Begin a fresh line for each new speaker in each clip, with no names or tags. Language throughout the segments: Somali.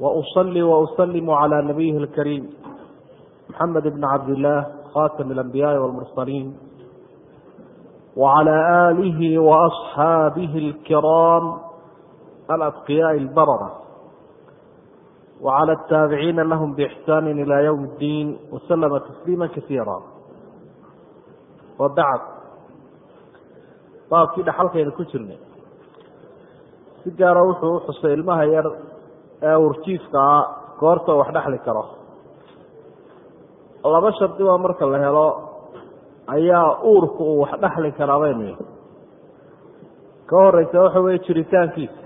وأصلي وأسلم على نبيه الكريم محمد بن عبد الله خاتم الأنبياء والمرسلين وعلى آله وأصحابه الكرام الأتقياء البررة وعلى التابعين لهم بإحسان إلى يوم الدين وسلم تسليما كثيرا وبعد baabkii dhaxalkaynu ku jirnay si gaara wuxuu u xusay ilmaha yar ee urjiifkaa goorta wax dhexli karo. Laba shardi waa marka la helo ayaa uurku uu wax dhexli karaa baynu ka horeysa waxa weeye jiritaankiisa.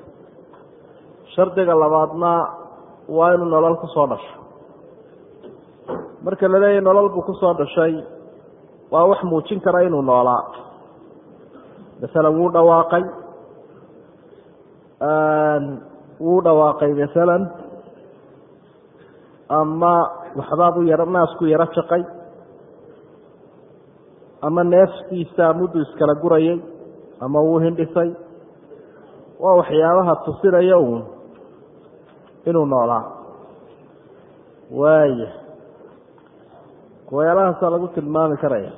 Shardiga labaadna waa inuu nolol ku soo dhasho. Marka la leeyahy nolol buu ku soo dhashay waa wax muujin kara inuu noolaa. Masalan wuu dhawaaqay wuu dhawaaqay masalan ama waxbaabuu yaro naasku yaro jaqay ama neeftiisa muddu iskala gurayay ama wuu hindhisay. Waa waxyaabaha tusinaya uun inuu noolaa. Waaya kuwayaalahaasa lagu tilmaami karaya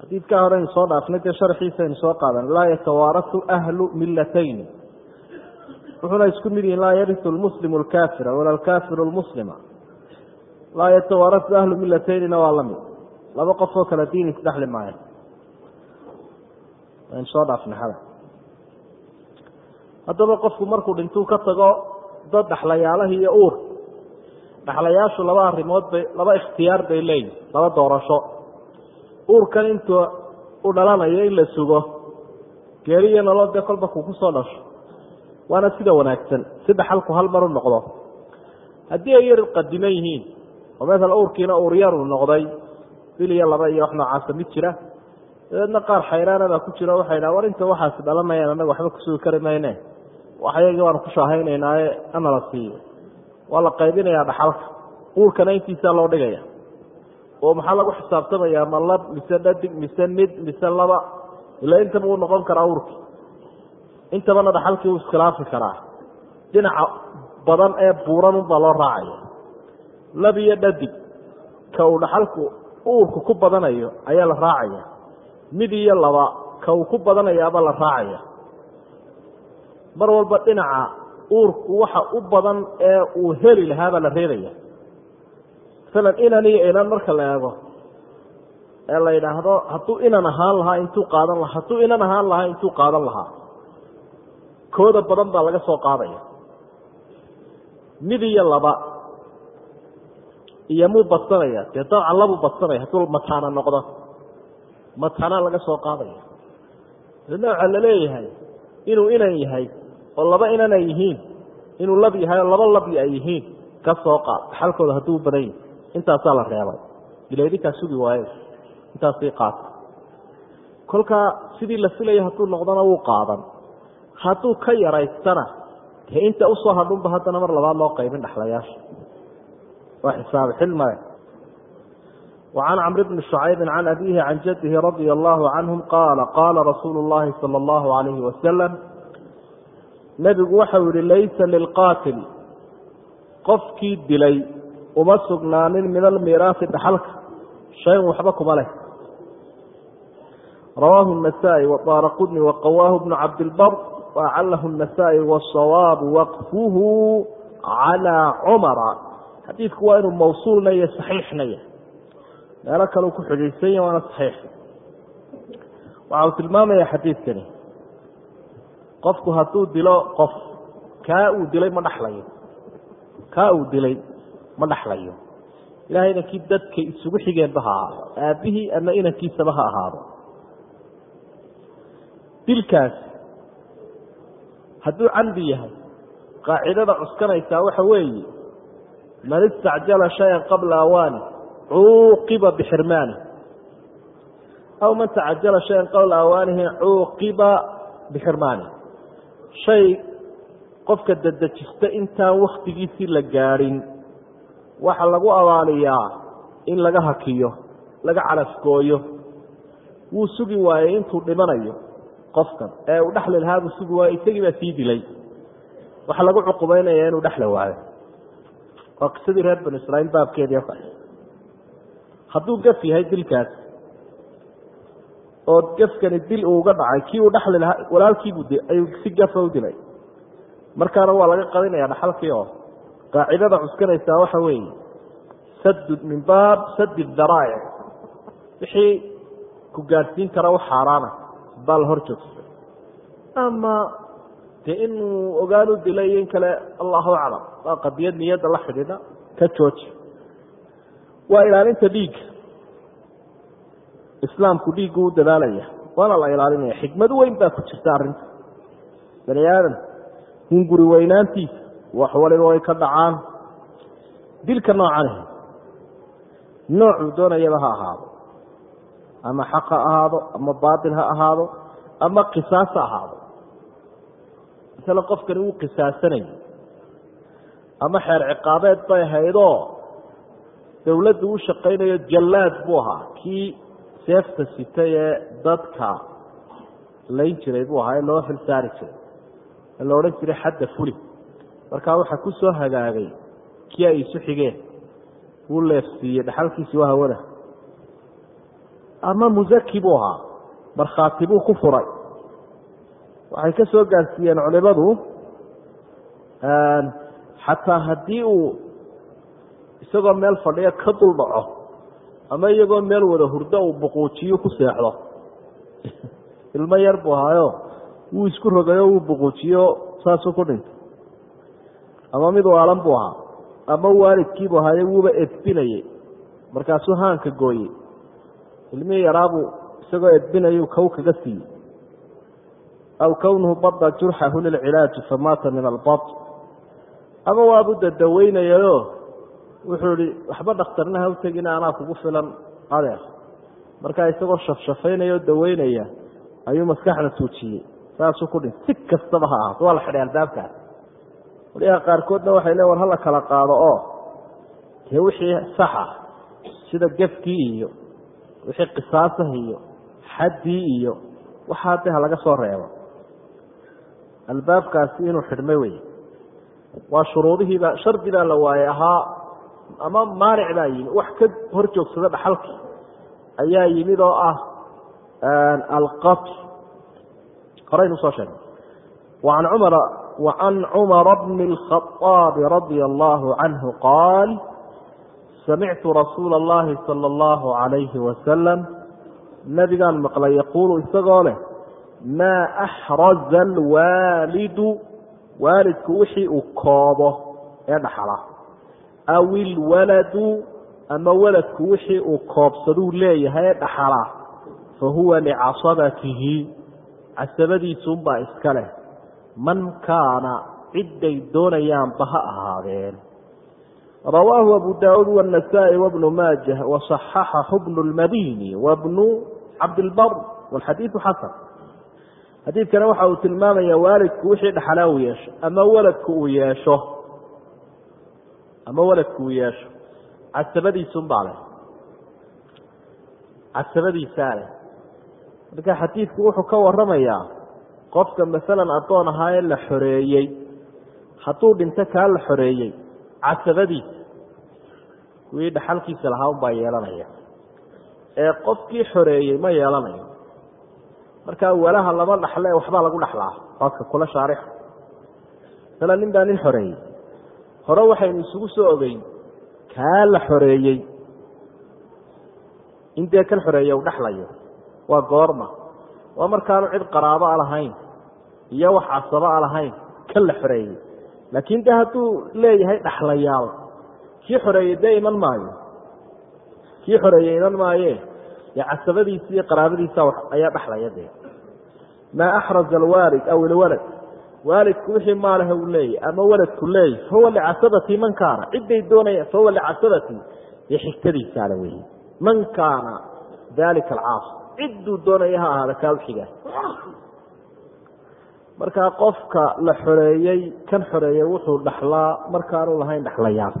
xadiidkaa hore aynu soo dhaafnay dee sharxiisa soo qaadan laa yatawaarasu ahlu milatayn wuxuuna isku mid yihiin laa yarisu lmuslimu alkaafira wala alkaafiru lmuslima laa yatawaarasu ahlu milataynina waa la mid. Laba qof oo kale diin isdhexli maayo. Aynu soo dhaafnay xada haddaba qofku markuu dhintuu ka tago dad dhaxlayaalahi iyo uur dhaxlayaashu laba arrimood bay laba ikhtiyaar bay leeyihiin laba doorasho uurkan intuu u dhalanayo in la sugo geeri iyo nolol dee kolba kuu ku soo dhasho. Waana sida wanaagsan si dhaxalku hal mar u noqdo. Haddii ay yar qadiman yihiin oo maala uurkiina uur yaruu noqday bil iyo laba iyo wax noocaasa mid jira. Dabeedna qaar xayraanabaa ku jira waxay dhaha war inta waxaasi dhalanayaan annaga waxba kusugi kari mayne. Waxyagii waanu ku shaahaynaynaye ana la siiyo. Waa la qaybinayaa dhaxalka. Uurkana intiisaa loo dhigaya oo maxaa lagu xisaabtamayaa ma lab mise dhadig mise mid mise laba ilaa intaba uu noqon karaa uurki intabana dhaxalkii uu iskhilaafi karaa. Dhinaca badan ee buuran unbaa loo raacaya lab iyo dhadig ka uu dhaxalku uurku ku badanayo ayaa la raacaya. Mid iyo laba ka uu ku badanayaaba la raacaya. Mar walba dhinaca uurku waxa u badan ee uu heli lahaabaa la reebaya masalan inan iyo inan marka la eego ee la yidhaahdo hadduu inan ahaan lahaa intuu qaadan lahaa hadduu inan ahaan lahaa intuu qaadan lahaa. Kooda badan baa laga soo qaadaya. Mid iyo laba iyo muu badsanaya dee dabcan labuu badsanaya hadduu mataana noqdo. Mataana laga soo qaadaya. Daedna waxaa la leeyahay inuu inan yahay oo laba inan ay yihiin inuu lab yahay oo laba labi ay yihiin ka soo qaad xalkooda hadduu badan yahi intaasaa la reebay ila idinkaa sugi waaye intaasii qaata kolkaa sidii la filaya hadduu noqdona wuu qaadan hadduu ka yaraystana dee inta usoo hadhunba haddana mar labaad loo qaybin dhexlayaasha waa xisaab xilmale وعن cمر بن شhعyب عن أbيه عن جده رضي الله عنهم قال قال رsuuل اللhi صلى الله عليه وسلم نبgu waxau yihi laysa للqاtل qofkii dilay uma sugnaanin min almiiraaثi dhaxalka شhayn waxba kuma leh rawaahu النسائي وطاrqdني وqwاه بن cabdالبر وأclh النسائي والصواب وqفه عlى cmra xadiidku waa inuu mawsuulna iyo صaxiixnaya meelo kaleu ku xidhiidhsanya waana saxiix waxa uu tilmaamaya xadiidkani qofku hadduu dilo qof kaa uu dilay ma dhaxlayo kaa uu dilay ma dhaxlayo. Ilahay inankii dadka isugu xigeenba ha ahaado. Aabbihii ama inankiisaba ha ahaado. Dilkaasi hadduu camdi yahay qaacidada cuskanaysaa waxa weeye man istacjala shayan qabla awaani cuuqiba bixirmaani. Aw man tacajala shayan qabla awaanihi cuuqiba bixirmaani. Shay qofka dedejista intaan waktigiisii la gaadhin waxa lagu abaaliyaa in laga hakiyo laga calafgooyo wuu sugi waayey intuu dhimanayo qofkan. Ee uu dhexli lahaa buu sugi waayey isagii baa sii dilay. Waxaa lagu cuqubaynaya inuu dhexla waayo. Waa qisadii reer banu israiil baabkeedii kale hadduu gaf yahay dilkaas oo gafkani dil uu uga dhacay kii uu dhexli lahaa walaalkiibuu ayuu si gafa u dilay. Markaana waa laga qadinaya dhaxalkii oo qaacidada cuskanaysaa waxa weeye sadud min baab sadi daraa'ic wixii ku gaadhsiin kara u xaaraana baa la hor joogsay ama dee inuu ogaan u in kale allahu aclam. Waa qadiyad niyadda la xidhiidha ka jooji. Waa ilaalinta dhiigga. Islaamku dhiiggu u dadaalaya waana la ilaalinaya. Xikmad weyn baa ku jirta arrinta. Bani aadam hunguri weynaantiisa wax waliba way ka dhacaan. Dilka noocanah noocuu doonayaba ha ahaado. Ama xaq ha ahaado ama baatil ha ahaado ama qisaas ha ahaado. Masale qofkani wuu qisaasanayay ama xeer ciqaabeed bay ahaydoo dowladdu u shaqaynayo jallaad buu ahaa. Kii seefta sitay ee dadka layn jiray buu ahaa ee loo xil saari jiray. Ee la odhan jiray xadda fuli markaa waxaa ku soo hagaagay kii ay isu xigeen wuu leefsiiyey dhaxalkiisi waa hawada. Ama musaki buu ahaa markhaati buu ku furay. Waxay ka soo gaarsiiyeen culimadu xataa haddii uu isagoo meel fadhiya ka dul dhaco ama iyagoo meel wada hurdo uu buquujiyo ku seexdo. Ilmo yar buu ahaayo wuu isku rogayo wuu buquujiyo saasuu ku dhintay ama mid waalan buu ahaa. Ama waalidkiibuu ahaaye wuuba edbinayey markaasuu haanka gooyey. Ilmihii yaraabuu isagoo edbinayu kow kaga siiyey. Aw kownuhu bada jurxahu lilcilaaji famaata min albad. Ama waabu dadaweynayayo wuxuu ihi waxba dhakhtarna ha u tegina anaa kugu filan adeer markaa isagoo shafshafaynaya daweynaya ayuu maskaxda tuujiyey. Saasuu ku dhintay si kastaba ha ahaato waa la xidhay albaabkaas waliyaha qaarkoodna waxay le war hala kala qaado oo dee wixii saxa? Sida gefkii iyo wixii qisaasah iyo xaddii iyo waxaa de ha laga soo reebo. Albaabkaasi inuu xidhmay wey waa shuruudihiibaa shardi baa la waayey ahaa ama maanic baa yimi wax ka hor joogsada dhaxalkii ayaa yimid oo ah alqatl horaynu u soo sheegnay an cumara wacan cumara bni اlkhaطaabi radia allahu canhu qaal samictu rasuula اllahi salى اllahu عalayhi wasalam nabigaan maqlay yaquulu isagoo leh maa axraza alwaalidu waalidku wixii uu koobo ee dhaxala aw ilwaladu ama waladku wixii uu koobsaduu leeyahay ee dhaxala fa huwa licasabatihi casabadiisuunbaa iska leh man kaana cidday doonayaanba ha ahaadeen rawaahu abu daauud wاnasaai wabnu maajah waصaxaxahu bnu lmadini wabnu cabdilbar wاlxadiidu xasan xadiidkana waxa uu tilmaamaya waalidku wixii dhaxalaa uu yeesho ama waladku uu yeesho ama waladku uu yeesho casabadiisunbaa leh casabadiisaa leh marka xadiidku wuxuu ka waramayaa qofka masalan addoon ahaa ee la xoreeyey hadduu dhinto kaa la xoreeyey casabadiisa kuwii dhaxalkiisa lahaa unbaa yeelanaya. Ee qofkii xoreeyey ma yeelanayo. Markaa walaha lama dhaxle waxbaa lagu dhaxlaa oodka kula shaarix masala nin baa nin xoreeyey. Hore waxaynu isugu soo ogeyn kaa la xoreeyey. In dee kan xoreeye u dhexlayo waa goorma waa markaanu cid qaraabo a lahayn iyo wax casabo a lahayn kan la xoreeyey. Laakiin de hadduu leeyahay dhaxlayaal kii xoreeyey dee iman maayo? Kii xoreeyey iman maaye? Dee casabadiisa iyo qaraabadiisa ayaa dhexlaya dee. Maa axraza alwaalid aw ilwalad waalidku wixii maalaha uu leeyahy ama waladku leeyahy fahuwa licasabati man kaana. Cidday doonaya fahuwa licasabati dee xigtadiisaale wey man kaana dalika alcaas cidduu doonaya ha ahaada kaa uxiga markaa qofka la xoreeyey kan xoreeyey wuxuu dhaxlaa markaanu lahayn dhaxlayaan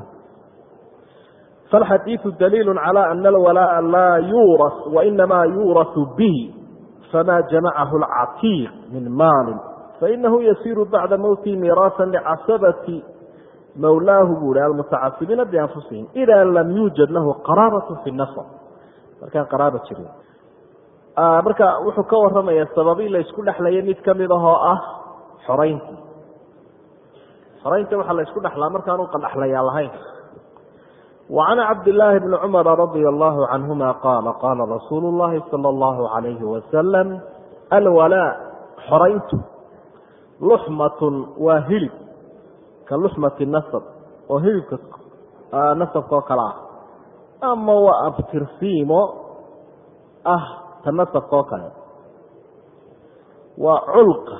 falxadiidu daliilu calaa ana alwalaa'a laa yuuras wainamaa yuurasu bihi famaa jamacahu alcatiiq min maalin. Fainahu yasiiru bacda mowtihi miiraasa licasabati mawlaahu buu hi almutacasibiina bianfusihim idaa lam yuujad lahu qaraabatu fi nasab markaan qaraaba jirin. marka wuxuu ka waramaya sababii la isku dhexlaya mid kamid ahoo ah xorayntii xoraynta waxaa la isku dhexlaa markaanu qadhexlayaa lahayn وعن cabd للhi بن cmر رضي الله عنهma qاl qاla رasuul الlahi slى الlه عaليه وsلم alwalاء xorayntu luxmaة waa hilib ka luxmaةi nasb oo hilibka nasabka oo kale ah ama waa abtirsiimo ah ta nasabka oo kale. Waa culqa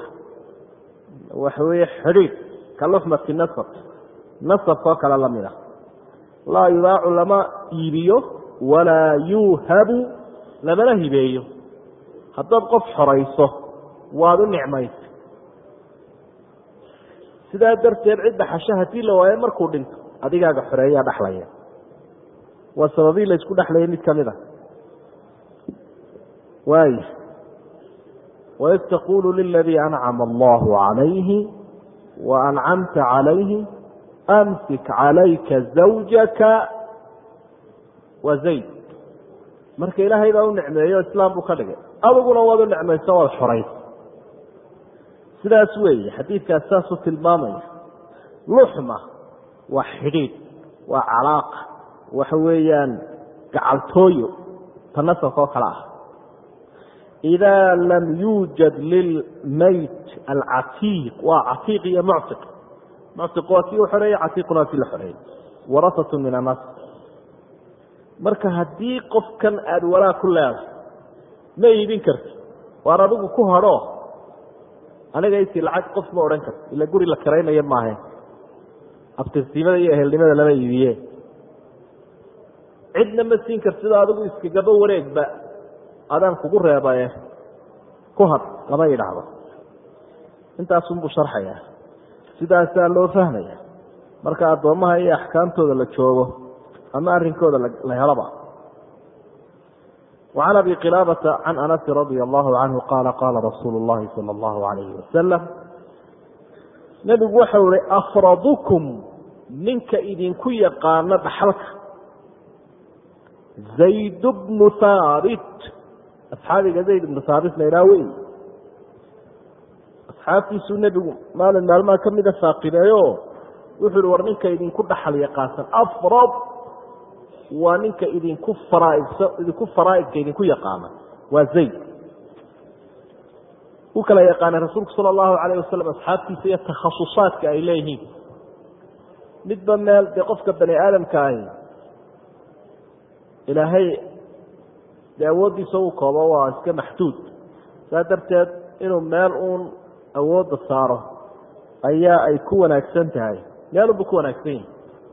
waxa weeye xidhiid ka luxmati nasb nasabka oo kale la mid ah laa yubaacu lama iibiyo walaa yuuhabu lamana hibeeyo. Haddaad qof xorayso waad u nicmaysa. Sidaa darteed cidda xasho haddii la waayo markuu dhinto adigaaga xoreeyaa dhexlaya waa sababii la isku dhexlaya mid ka mid a waay waid taqulu liladii ancama allahu calayhi wa ancamta calayhi amsik calayka zawjaka waa zayd marka ilaahay baa u nicmeeyo islaam buu ka dhigay. Adiguna waad u nicmayso waad xoraysa sidaas weeye xadiidkaas saasuu tilmaamaya. Luxma waa xidhiidh waa calaaqa waxa weeyaan gacaltooyo ta nasabka oo kale ah idaa lam yuujad lilmayt alcatiiq waa catiiq iyo muctiq muctiq waa kii u xoreeyey catiiquna waa kii la xoreeyey warasatu min annas marka haddii qofkan aada walaa ku leedahay ma iibin karti waar adigu ku hadho aniga intii lacag qof ma odhan karto ila guri la karaynayo maahe abtirsiimada iyo ehelnimada lama iibiye cidna ma siin kartido adigu iskagaba wareegba adaan kugu reebae ku had lama yidhaahdo intaasunbuu sharxaya sidaasaa loo fahmaya marka addoommaha iyo axkaamtooda la joogo ama arrinkooda la helaba وعن أbي قiلابة عن أنس رضي الله عنه قال قال رsuuل اللhi صلى الله عليه وسلم نبgu waxau hi أفرضكم ninka idinku yaqaano dhaxalka زayd بن hاbت asxaabiga zayd ibnu saabit laydhaa wey asxaabtiisuu nebigu maalin maalmaha ka mida saaqibeeyo wuxuu ihi war ninka idinku dhaxal yaqaansan afrad waa ninka idinku araiso idinku faraaidka idinku yaqaana waa zayd wuu kala yaqaanay rasuulku sala allahu alayh wasalam asxaabtiisa iyo takhasusaadka ay leeyihiin midba meel dee qofka bani aadamka ahi ilaahay dee awooddiisa uu koobo waa iska maxduud. Saa darteed inuu meel uun awoodda saaro ayaa ay ku wanaagsan tahay. Meelunba ku wanaagsan yahay.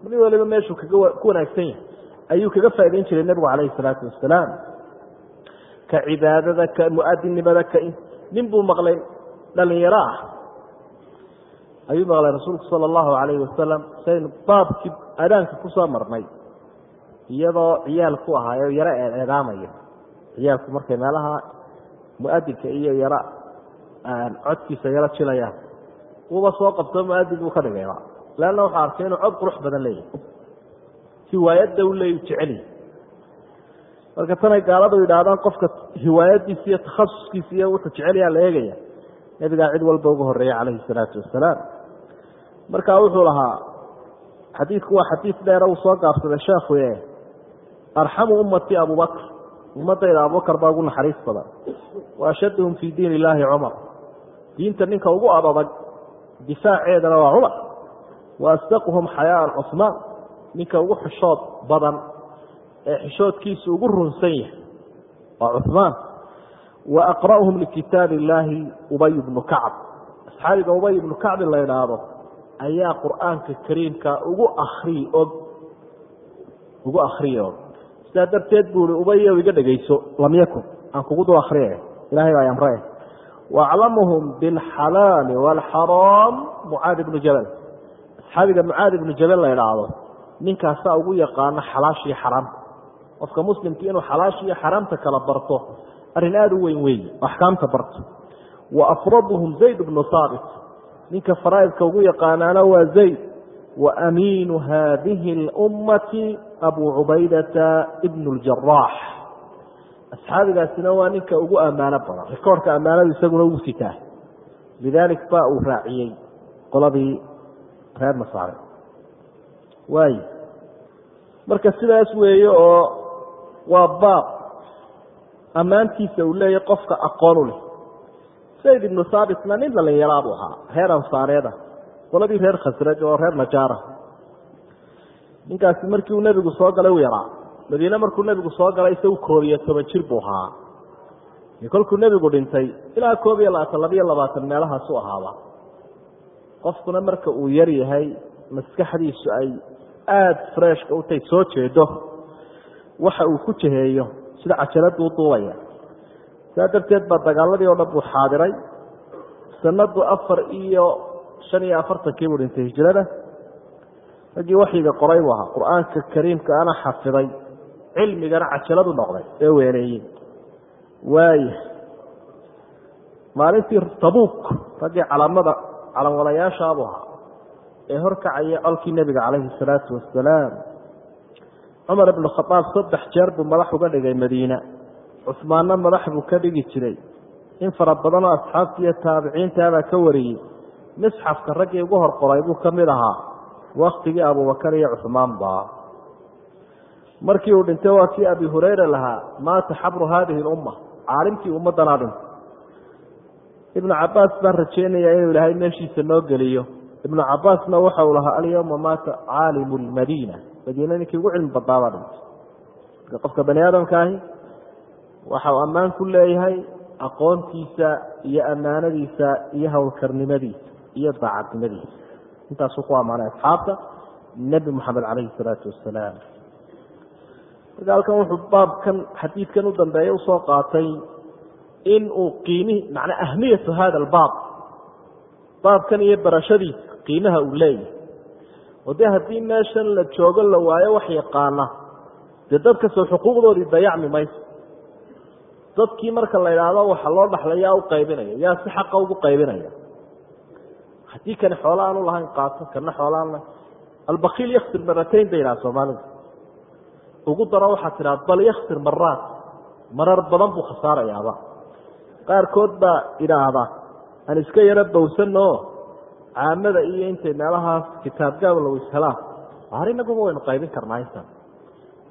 Mid waliba meeshuu ku wanaagsan yahay ayuu kaga faa'idayn jiray nebigu calayhi salaatu wasalaam. Ka cibaadada ka mu'adinnimada ka nin buu maqlay dhalinyaro ah. Ayuu maqlay rasuulku sala allahu calayhi wasalam saynu baabkii adaanka ku soo marnay iyadoo ciyaal ku ahaayo yaro eedaamaya ciyaalku markay meelaha mu'adinka iyo yaro codkiisa yaro jilayaan wuuba soo qabto mu'adin buu ka dhigayba leanna waxaa arkay inuu cod qurux badan leeyahay. Hiwaayadda u leey jeceliy marka tanay gaaladu yidhaahdaan qofka hiwaayadiisa iyo takhasuskiisa iyo wuxuu jecelyaa la eegaya. Nebigaa cid walba uga horreeya calayhi salaatu wasalaam marka wuxuu lahaa xadiidku waa xadiid dheera uu soo gaabsaday sheekhu e arxamu ummatii abubakr ummadayda abubakar baa ugu naxariis badan. Wa ashaduhum fii diin illaahi cumar. Diinta ninka ugu adadag difaaceedana waa cumar. Wa asdaquhum xayaaan cusmaan ninka ugu xishood badan ee xishoodkiisu ugu runsan yahay waa cuثmaan wa aqra'uhum likitaab illaahi ubay bnu kacb. Asxaabiga ubay bnu kacbi la idhaahdo ayaa qur'aanka kariimka ugu akriy og ugu akriya og sidaa darteed buui ubayow iga dhegayso lam yakun. Aan kugu dul akriye ilahay baa amre waaclamuhum bilxalaali waalxaraam mucaad ibnu jabal. Asxaabiga mucaad ibnu jabal la idhaahdo ninkaasaa ugu yaqaano xalaashiyo xaraamta. Qofka muslimkii inuu xalaashiyo xaraamta kala barto arrin aada u weyn weeye axkaamta barto. Wa afraduhum zayd bnu haabit ninka faraa'idka ugu yaqaanaana waa zayd. Wa amiinu haadihi اlummati abu cubaydata ibn اljaraax asxaabigaasina waa ninka ugu ammaano badan. Rikoorka ammaanadu isaguna ugu sitaa. Lidaalik ba uu raaciyey qoladii reer nasaare. Waay marka sidaas weeye oo waa baab ammaantiisa uu leeyahy qofka aqoon u leh. Zayd ibnu saabitna nin dhalinyaraa buu ahaa reer ansaareeda qoladii reer khasraj oo reer najaara ninkaasi markii uu nebigu soo galay u yaraa. Madiine markuu nebigu soo galay isagu koob iyo toban jir buu ahaa. Kolkuu nebigu dhintay ilaa koob iyo labaatan labiyo labaatan meelahaasu ahaaba. Qofkuna marka uu yar yahay maskaxdiisu ay aada freshka utay soo jeedo. Waxa uu ku jaheeyo sida cajaladuu duubaya. Saa darteed baa dagaaladii oo dhan buu xaadiray. Sanadu afar iyo shan iyo afartankii buu dhintay hijrada raggii waxyiga qoray buu ahaa qur'aanka kariimka ana xafiday cilmigana cajaladu noqday ee weeneeyey waaya maalintii tabuuk raggii calamada calanwalayaashaabuu ahaa ee horkacaya colkii nebiga calayhi salaatu wasalaam cumar ibnu khadaab saddex jeer buu madax uga dhigay madiina. Cusmaanna madax buu ka dhigi jiray. In fara badanoo asxaabtii iyo taabiciintaabaa ka wariyey. Misxafka raggii ugu hor qoray buu ka mid ahaa waktigii abubakar iyo cusmaan baa markii uu dhintay waa kii abi hurayra lahaa maata xabru haadihi lumma caalimkii ummaddanaa dhintay. Ibnu cabaas baan rajeynaya inuu ilaahay meeshiisa noo geliyo. Ibnu cabaasna waxa uu lahaa alyawma maata caalimu lmadiina madiina ninkii ugu cilmi badnaabaa dhintay. Qofka bani aadamka ahi waxa uu ammaan ku leeyahay aqoontiisa iyo ammaanadiisa iyo howlkarnimadiisa iyo daacadnimadiisa intaasuu ku ammaanay asxaabta nebi moxamed calayhi salaatu wasalaam marka halkan wuxuu baabkan xadiidkan u dambeeya u soo qaatay in uu qiimihi macnaa ahmiyatu hada albaab baabkan iyo barashadiisa qiimaha uu leeyahay. Oo dee haddii meeshan la joogo la waayo wax yaqaana dee dadkasoo xuquuqdoodii dayacmi mayso. Dadkii marka la idhaahdo waxa loo dhaxlay yaa u qaybinaya yaa si xaqa ugu qaybinaya haddii kani xoolo aanu lahayn qaato kana xoolaan lah albakiil yaksir maratayn bay yidhaha soomaalida. Ugu daro waxaa tidhaha bal yaksir maraat marar badan buu khasaarayaaba. Qaarkood baa idhaahda aan iska yaro bowsano caamada iyo intay meelahaas kitaabgaab la wishelaan ar inaguba waynu qaybin karnaa intaan.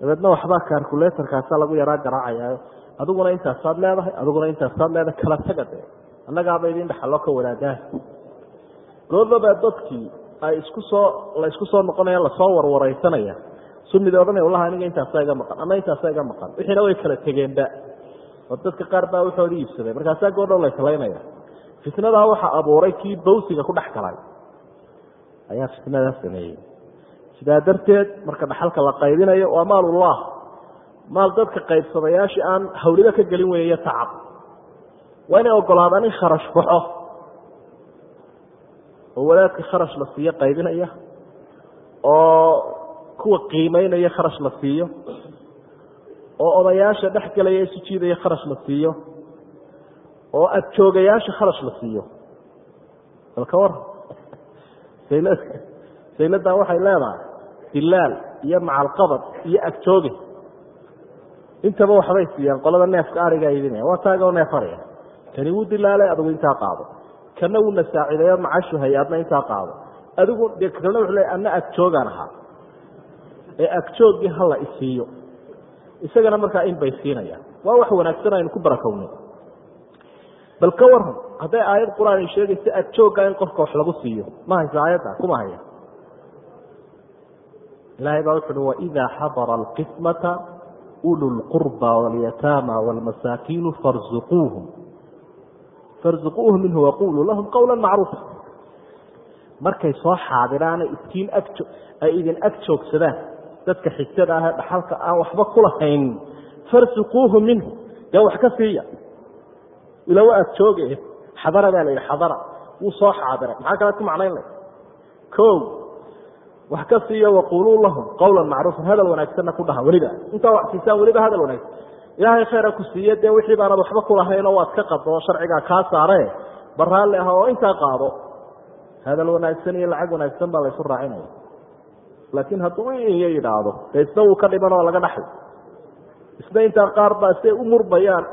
Dabeedna waxbaa kalkuletarkaasa lagu yaraa garaacaya adiguna intaasaad leedahay adiguna intaasaad leedahay kala taga de annagaaba idin dhaxaloo ka wadaadaan goodabaa dadkii ay isku soo la isku soo noqonaya la soo warwareysanaya sunida odhanaya wallahi aniga intaasaa iga maqan ama intaasaa iga maqan. Wixiina way kala tegeenba oo dadka qaar baa waxoodii iibsaday. Markaasaa goodhow la islaynaya fitnadaa waxaa abuuray kii bawsiga ku dhex galay. Ayaa fitnadaa sameeyey sidaa darteed marka dhaxalka la qaybinayo waa maalullah. Maal dadka qaybsadayaashii aan hawliba ka gelin weynaiyo tacab. Waa inay ogolaadaan in kharash baxo oo wadaadka kharash la siiyo qaybinaya oo kuwa qiimeynaya kharash la siiyo oo odayaasha dhex gelaya isu jiidaya kharash la siiyo oo adjoogayaasha kharash la siiyo. Bal ka waran saylad sayladdan waxay leedahay dilaal iyo macalqabad iyo agjooge intaba waxbay siiyaan qolada neefka ariga iibinaya waa taagoo neef ariga kani wuu dilaalay adigu intaa qaado kana wuu nasaacidayo macashu hay adna intaa qaado. Adigu dee kalena wuxuu leey anna agjoogaan ahaa. Ee agjooggii hala isiiyo. Isagana markaa in bay siinayaan. Waa wax wanaagsan aynu ku barakowno bal ka waran hadday aayad qur'aan ay sheegaysa agjoogga in qofka wax lagu siiyo. Ma haysa aayadda? Kuma haya. Ilaahay baa wuxu uhi waidaa xadara alqismata ulu lqurba walyataama wاlmasaakiinu farzuquuhum farzuquuhum minhu waquluu lahum qawla macruufa. Markay soo xaadiraana iskiin agjo ay idin ag joogsadaan dadka xigtada ah ee dhaxalka aan waxba kulahayn farsuquuhu minhu. Dee wax ka siiya ilawa aad jooge xadara baa la yidhi xadara. Wuu soo xaadiray. Maxaa kalead ku macnayn lay o wax ka siiya waquluu lahum qawlan macruufan hadal wanaagsanna ku dhaha weliba. Intaa wax siisaan weliba hadal wanaagsan ilaahay khayra ku siiye dee wixii baanad waxba kulahayn oo waad ka qado sharcigaa kaa saare. Ba raalli ah oo intaa qaado. Hadal wanaagsan iyo lacag wanaagsan baa laysu raacinaya laakiin hadduu iyo yidhaahdo dee isna wuu ka dhiman oo laga dhaxay isna intaa qaar baa siay u murmayaan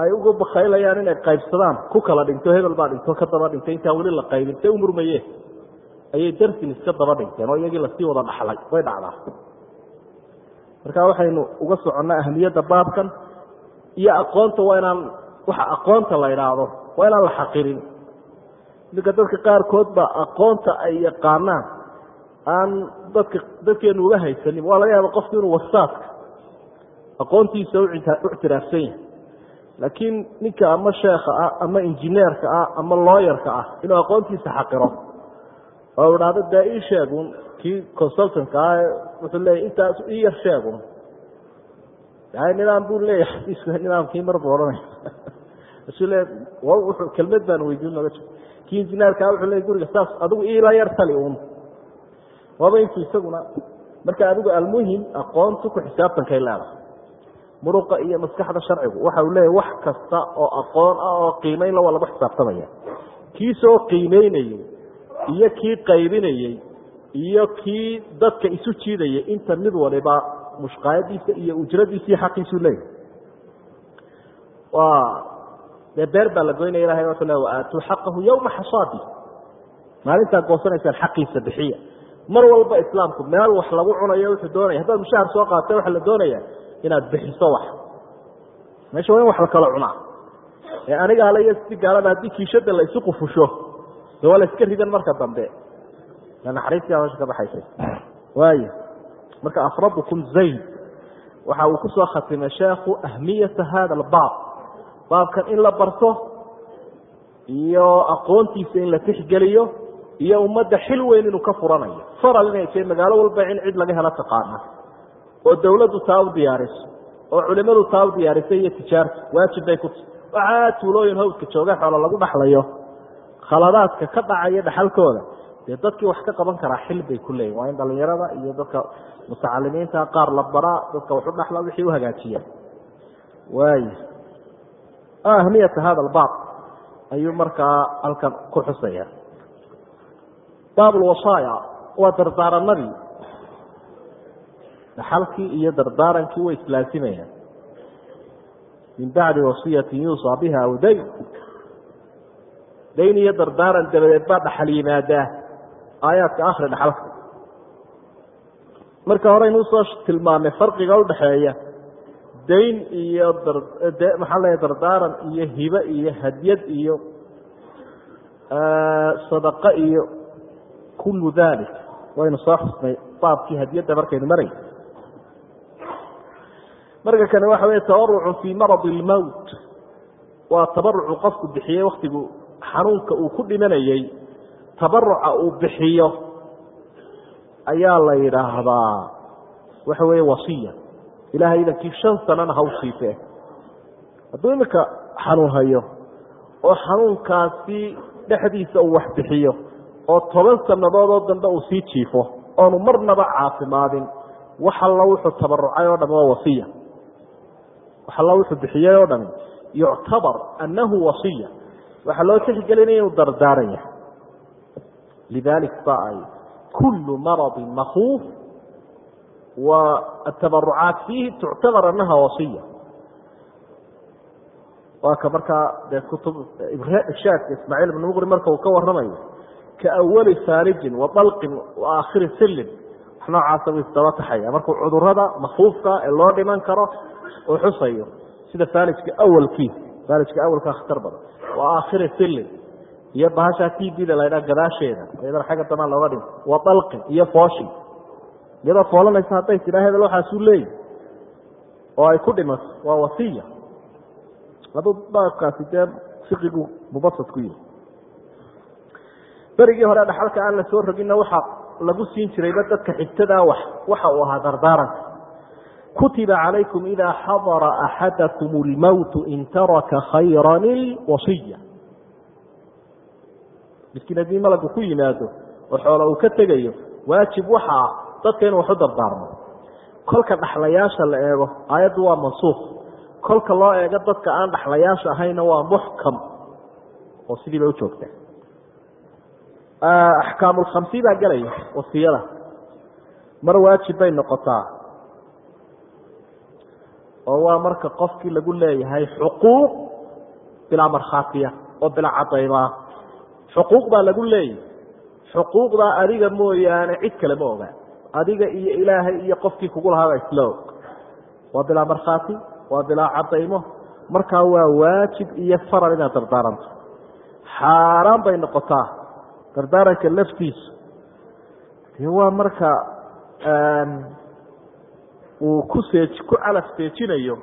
ay uga bakaylayaan inay qaybsadaan. Ku kala dhinto hebel baa dhinto ka daba dhintay intaan weli la qaybin. Say u murmayeen ayay darsin iska daba dhinteen oo iyagii la sii wada dhaxlay. Way dhacdaa marka waxaynu uga soconnaa ahamiyadda baabkan iyo aqoonta waa inaan waxa aqoonta la idhaahdo waa inaan la xaqirin iminka dadka qaarkood ba aqoonta ay yaqaanaan aan dadka dadkeenu uga haysanin waa laga yaaba qofku inuu wasaadka aqoontiisa u ictiraafsan yahay. Laakiin ninka ama sheekha ah ama injineerka ah ama looyarka ah inuu aqoontiisa xaqiro oo idhaahdo dee ii sheegun kii consultanka ah wuxuu leeyahy intaas ii yar sheegun yahay nidaam buu leeyahay xadiisku nidaamkii mar buu odhanaya wuxuu leeya wuxuu kelmad baan weydiin nooga jiro kii injineerkaa wuxuu leeyahy guriga saas adigu iila yar tali uun. Waaba intu isaguna marka adigu almuhim aqoontu ku xisaabtankay leedahay. Muruqa iyo maskaxda sharcigu waxa uu leeyahy wax kasta oo aqoon ah oo qiimaynla waa lagu xisaabtamaya. Kii soo qiimeynayey iyo kii qaybinayey iyo kii dadka isu jiidayay. Inta mid waliba mushqaayadiisa iyo ujradiisa iyo xaqiisuu leeyahay. Waa dee beer baa la goynaya ilahay wuxuu le waaaatuu xaqahu yowma xasaadi. Maalintaa goosanaysaan xaqiisa bixiya. Mar walba islaamku meel wax lagu cunayo wuxuu doonaya haddaad mushahar soo qaatay waxaa la doonaya inaad bixiso wax. Meesha waa in wax la kala cunaa. Ee aniga ale iyo si gaalada haddii kiishada la isu qufusho de waa la iska ridan marka dambe. Naxariistia meesha ka baxaysay waay. Marka afradukum zayd. Waxa uu ku soo khatimay sheekhu ahmiyata hada albaab baabkan in la barto iyo aqoontiisa in la tixgeliyo iyo ummadda xil weyn inuu ka furanayo. Faral inay tahay magaalo walba in cid laga helo taqaana. Oo dawladdu taa u diyaariso oo culimadu taa u diyaarisay iyo tijaarta waajib bay ku tahy waxaa tuulooyin hawdka jooga xoolo lagu dhaxlayo khaladaadka ka dhacaya dhaxalkooda dee dadkii wax ka qaban karaa xil bay ku leeyihiin waa in dhalinyarada iyo dadka mutacalimiinta qaar la baraa dadka waxu dhaxla wixii u hagaajiya waay ahmiyata hada albaab ayuu markaa halkan ku xusaya baab lwasaaya waa dardaaranadii dhaxalkii iyo dardaarankii way islaasimayaan. Min bacdi wasiyatin yuusaa biha aw dayn iyo dardaaran dabadeed baa dhaxal yimaadaa aayaadka akri dhaxalka. Marka horeynu u soo tilmaamay farqiga udhaxeeya dayn iyo maxaa leeya dardaaran iyo hibe iyo hadyad iyo sadaqo iyo kullu dalik waynu soo xusnay baabkii hadiyadda markaynu maray marka kane waxa wey tabarucu fii maradi ilmowt waa tabarucu qofku bixiyey waktigu xanuunka uu ku dhimanayey tabaruca uu bixiyo ayaa la yidhaahdaa waxa weeye wasiya. Ilahay idankii shan sanana hawsiife hadduu iminka xanuun hayo oo xanuunkaasi dhexdiisa uu wax bixiyo oo toban sannadood oo dambe uu sii jiifo oonu marnaba caafimaadin wax alla wuxuu tabarucay oo dham waa wasiya. Wax alla wuxuu bixiyey oo dhami yuctabar annahu wasiya waxaa loo tixgelinaya inuu dardaaran yahay. Lidalik ba ay kullu maradin makuuf wa atabarucaat fiihi tuctabar annaha wasiya waa ka markaa dee kutub irshaadka ismaaciil ibn muqri marka uu ka waramayo kaawali faarijin wa dalqin wa aakhiri sillin wax noocaasa buu isdaba taxaya markuu cudurrada makuufka ee loo dhiman karo uu xusayo sida faalijka awalkiisa faalijka awalkaa khatar badan. Wa aakhiri sillin iyo bahashaa tbda la ydhaha gadaasheeda iyadana xagga damaan looga dhimo wa dalqin iyo fooshi iyadoo foolanaysa hadday tidhaa hebel waxaasuu leeyi oo ay ku dhimato waa wasiya. Adu baabkaasi dee fiqigu mubasad ku yihi berigii hore dhaxalka aan la soo roginna waxa lagu siin jirayba dadka xigtadaa wax. Waxa uu ahaa dardaaranka kutiba calaykum ida xadara axadakum اlmowt in taraka khayra lwasiya miskiin haddii malagu ku yimaado oo xoola uu ka tegayo waajib waxa ah dadka inuu wax u dardaarmo. Kolka dhaxlayaasha la eego aayaddu waa mansuuq kolka loo eego dadka aan dhaxlayaasha ahayna waa muxkam oo sidii bay u joogtaa axkaamulkhamsi baa gelaya wasiyada. Mar waajib bay noqotaa oo waa marka qofkii lagu leeyahay xuquuq bilaa markhaatiya oo bilaa cadaymaa xuquuq baa lagu leeyahay. Xuquuqdaa adiga mooyaane cid kale ma ogaa adiga iyo ilaahay iyo qofkii kugu lahaaba isla og. Waa bilaa markhaati waa bilaa cadaymo. Markaa waa waajib iyo faral inaad dardaaranto. Xaaraan bay noqotaa dardaaranka laftiisu dee waa marka uu ku see ku calaf seejinayo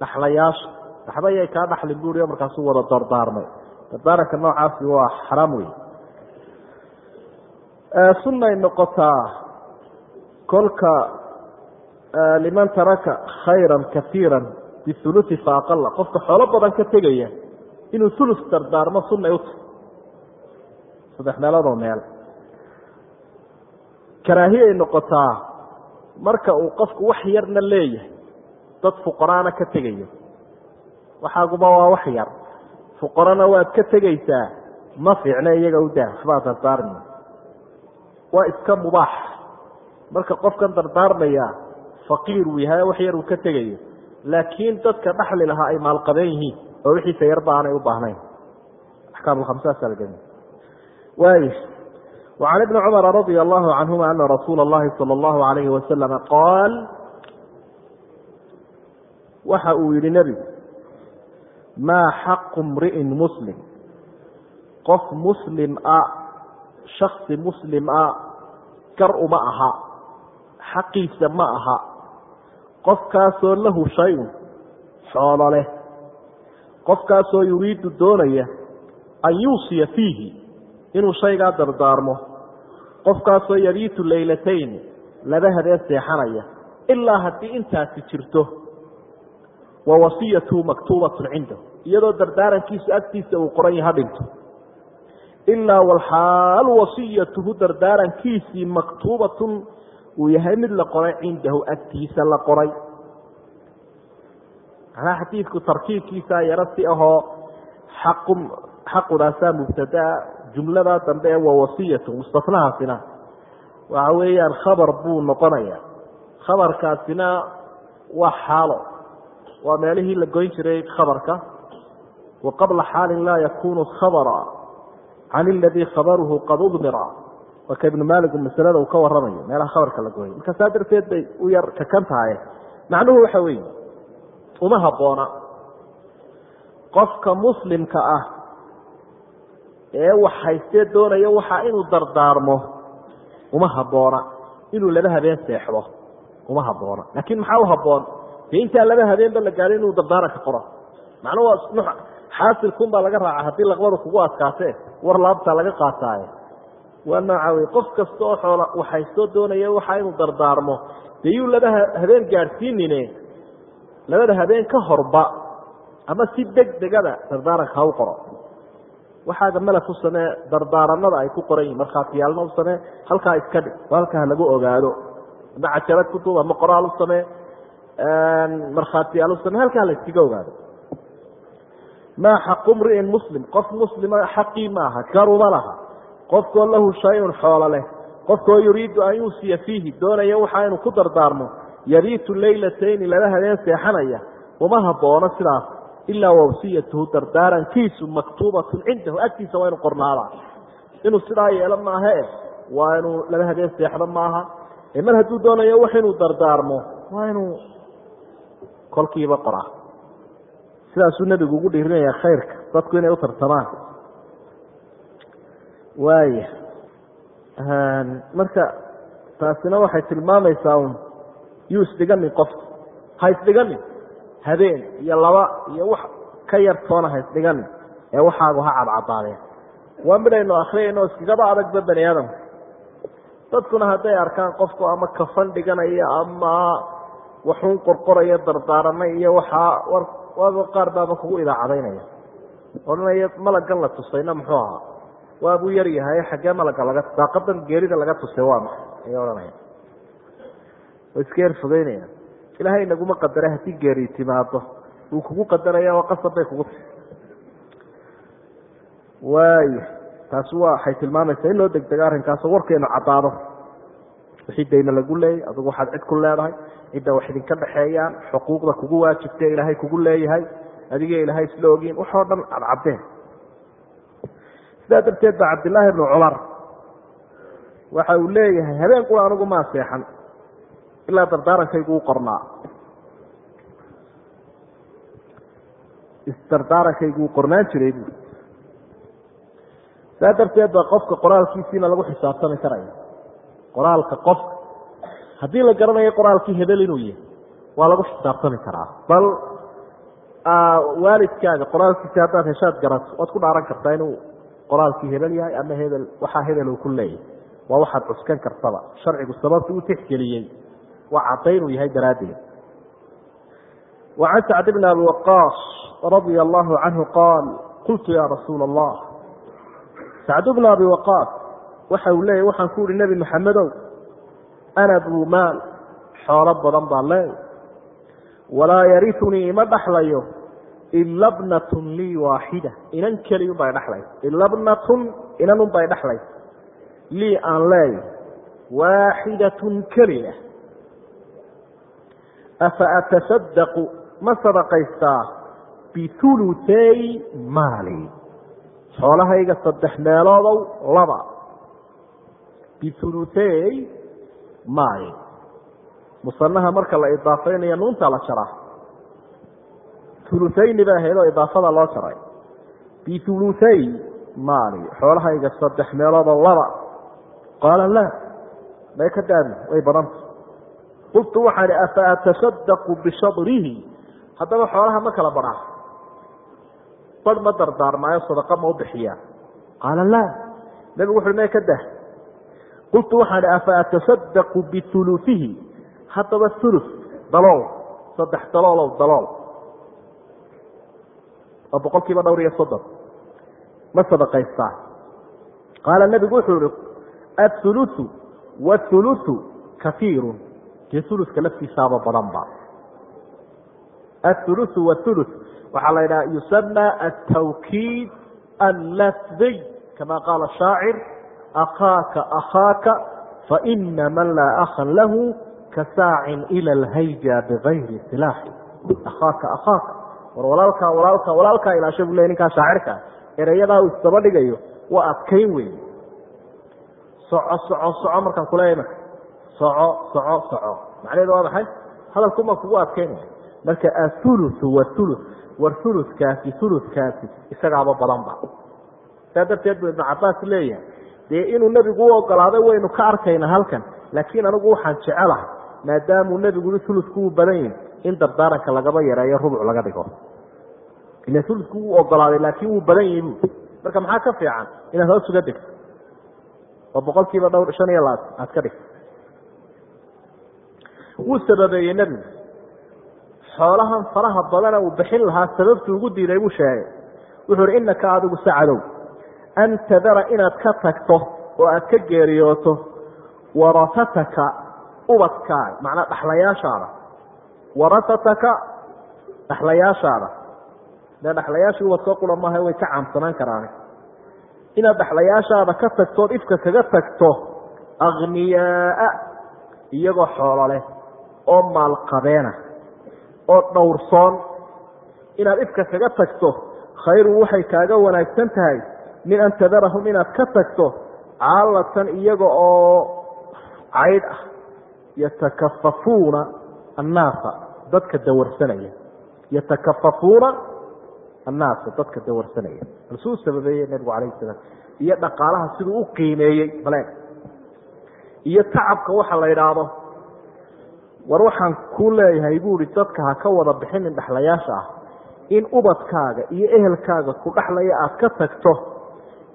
dhaxlayaasha waxba yay kaa dhaxlin buuriyo markaasuu wada dardaarmay. Dardaaranka noocaasi waa xaraam wey sunnay noqotaa kolka liman taraka khayra kaiira biuluti fa aqala qofka xoolo badan ka tegaya inuu ulu dardaarmo sunnay u tahy saddex meeloodoo meel. Karaahiyay noqotaa marka uu qofku wax yarna leeyahay dad fuqaraana ka tegayo. Waxaaguba waa wax yar. Fuqarana waad ka tegaysaa ma fiicne iyaga u daa waxbaa dardaarmi. Waa iska mubaax. Marka qofkan dardaarmaya faqiir uu yahay wax yar uu ka tegayo. Laakiin dadka dhaxli lahaa ay maalqabeen yihiin oo wixiisa yarba aanay u baahnayn. Axkaamulkhamsaasa laga waay وعن بن cمر رضي الله عنهma أن رsuuل اللhi صلى الله عليه وسلم قاaل waxa uu yihi نبgu mا xق امriئ مسلم qof مسلم a شhaخصi مسلم a gar uma aha xaqiisa ma aha qofkaasoo lahu شhayء xoolo leh qofkaasoo yuriidu doonaya an yuuصiya فيihi inuu shaygaa dardaarmo. Qofkaasoo yabiitu laylatayn laba habeen seexanaya ilaa haddii intaasi jirto. Wa wasiyatuhu maktuubatun cindahu iyadoo dardaarankiisu agtiisa uu qoran yaha dhinto. Ilaa walxaal wasiyatuhu dardaarankiisii maktuubatun uu yahay mid la qoray cindahu agtiisa la qoray. Manaa xadiidku tarkiibkiisa yaro si ahoo xaqu xaqudaasaa mubtadaa jumladaa dambe ee waa wasiyatu mustafnahaasina waxa weeyaan khabar buu noqonaya khabarkaasina waa xaalo. Waa meelihii la goyn jiray khabarka. Wa qabla xaalin laa yakunu khabra can iladii khabaruhu qad udmira. Waa ka ibnu maaligu masalada uu ka waramayo meelaha khabarka la gooyay. Marka saa darteed bay u yar kakan tahay macnuhu waxa weeye uma habboona qofka muslimka ah ee wax haystee doonaya waxaa inuu dardaarmo. Uma habboona inuu laba habeen seexdo. Uma habboona laakiin maxaa u habboon dee intaa laba habeenba la gaadho inuu dardaaranka qoro. Macnuhu waa xaasilkun baa laga raaca haddii laqbadu kugu adkaatee war laabtaa laga qaataaye. Waa nooca wey qof kasta oo xoola wax haystoo doonaya waxaa inuu dardaarmo. Dee yuu laba habeen gaadhsiinine labada habeen ka horba ama si deg degada dardaaranka ha u qoro waxaaga malaf u samee dardaaranada ay ku qoran yihiin markhaatiyaalna u samee halkaa iska dhig halkaa ha lagu ogaado. Ama cajalad ku duub ama qoraal u samee markhaatiyaal u samee halkaa la iskaga ogaado. Maa xaqu mri'in muslim qof muslima xaqii maaha garuma laha. Qofkoo lahu shayun xoolo leh qofkoo yuriidu an yuusiya fiihi doonaya waxa inuu ku dardaarmo yabiitu leylatayni laba habeen seexanaya uma haboono sidaas ilaa wasiyatuhu dardaarankiisu maktuubatun cindahu agtiisa waa inu qornaadaa inuu sidaa yeelo maahae waa inuu laba habeen seexdo maaha. Mar hadduu doonayo wax inuu dardaarmo waa inuu kolkiiba qoraa. Sidaasuu nebigu ugu dhiirinaya khayrka dadku inay u tartamaan. Waaya marka taasina waxay tilmaamaysaa un yuu isdhiganin qofka ha isdhiganin habeen iyo laba iyo wax ka yartoona ha isdhiganin ee waxaagu ha cadcadaadeen. Waa midaynu akriyayno iskagaba adagba bani aadamka dadkuna hadday arkaan qofku ama kafan dhiganaya ama waxuun qorqoraya dardaaranay iyo waxaa waaba qaar baaba kugu idaacadaynaya. Odhanaya malagan la tusayna muxuu ahaa? Waabuu yar yahay xaggee malaga laga daaqadan geerida laga tusay waa ma ayay odhanaya way iska yar fogeynayaan ilaahay inaguma qadara haddii geeri timaado uu kugu qadaraya oo qasab bay kugu tahay waaya taasi waxay tilmaamaysaa in loo degdego arrinkaasoo warkeenu caddaado. Wixii dayna lagu leeyay adugu waxaad cid ku leedahay. Cidda wax idinka dhexeeyaan xuquuqda kugu waajibtay ilaahay kugu leeyahay. Adiga ilaahay isla ogiin waxoo dhan cadcaddeen sidaa darteed ba cabdillaahi bnu cumar waxa uu leeyahay habeen anigu maa seexan ilaa dardaarankaygu u qornaa isdardaarankaygu uu qornaan jiray bu saa darteed ba qofka qoraalkiisiina lagu xisaabtami karaya qoraalka qofka haddii la garanayo qoraalkii hebel inuu yahay waa lagu xisaabtami karaa bal waalidkaaga qoraalkiisi haddaad heshaad garato waad ku dhaaran kartaa inuu qoraalkii hebel yahay ama hebel waxaa hebel uu ku leeyahay waa waxaad cuskan kartaba sharcigu sababta u tixgeliyey waa cadday inuu yahay daraaddeed. Wa can sacd bni abi waqaas radia allahu canhu qaal qultu ya rasuula allah sacd bnu abi waqaas waxa uu leeyahy waxaan ku uhi nebi maxamedow ana duu maal xoolo badan baan leeyahy walaa yariunii ima dhaxlayo ila bnatun lii waaxida inan keliyun baa dhexlay ila bnatun inanun bay dhexlay lii aan leeyahy waaxidatun keliya afa atasadaqu ma sadaqaystaa biulutey maali xoolahayga saddex meeloodow laba biulutey maali musanaha marka la idaafaynayo nuunta la jaraa ulutayni ba ahayd oo idaafada loo jaray biulutey maali xoolahayga saddex meeloodoo laba qaala laa may ka daami way badanta qultu waxaan afa atasadaqu bishadrihi haddaba xoolaha ma kala baraa. Badh ma dardaarmaayo sadaqa ma u bixiyaa. Qaala laa nebigu wuxu me ka dah qultu waxaan afa atasadaqu biuluihi haddaba ulu dalool saddex daloolow dalool. Oo boqol dhowr iyo soddon. Ma sadaqaystaa qaala nebigu wuxuu ihi auluu wاuluu kaiiru dee uluka laftiisaaba badanba aulu wulu waxaa la ydhaha yusama atawkiid allafdiy kama qaala shaacir akaaka akaaka faina man laa akha lahu kasaacin ila lhayja bigayri silaaxi akaaka akaaka war walaalkaa walaalkaa walaalkaa ilaasha bu le ninkaa shaacirkaa erayadaa uu isdaba dhigayo waa adkayn weeye soco soco soco markaan kuleeyahay marka soco soco soco. Macnaheedu waa maxay? Hadalkumaa kugu adkaynaya marka athuluثu wathuluث war ulukaasi ulukaasi isagaaba badanba saa darteed buu ibnu cabaas leeyahay dee inuu nebigu u ogolaaday waynu ka arkayna halkan laakiin anigu waxaan jecelahay maadaamuu nebigu i uludku uu badan yahi in dardaaranka lagaba yareeyo rubuc laga dhigo. Ila uludku wuu ogolaaday laakiin wuu badan yahi bu marka maxaa ka fiican? Inaad hoos uga degto oo boqol dhowr shan iyo labaatan aad ka dhigto wuu sababeeyey nebigu xoolahan faraha badana uu bixin lahaa sababtu ugu diiday buu sheegay. Wuxuu uhi inaka adigu sacadow an tadara inaad ka tagto oo aad ka geeriyooto waratataka ubadkaaga macnaa dhaxlayaashaada. Waratataka dhaxlayaashaada. Dee dhaxlayaashii ubadkoo qura maaha way ka caamsanaan karaan. Inaad dhaxlayaashaada ka tagtood ifka kaga tagto akhniyaaa iyagoo xoolo leh oo maalqabeena oo dhowrsoon. Inaad ifka kaga tagto khayrun waxay kaaga wanaagsan tahay min an tadarahum inaad ka tagto caalatan iyaga oo caydh ah yatakafafuuna annaasa dadka dawarsanaya. Yatakafafuuna annaasa dadka dawarsanaya. Balsuu sababeeyey nebigu calayh salaam. Iyo dhaqaalaha siduu u qiimeeyey bale iyo tacabka waxa la idhaahdo war waxaan ku leeyahay buuhi dadka ha ka wada bixinin dhexlayaasha ah. In ubadkaaga iyo ehelkaaga ku dhexlaya aad ka tagto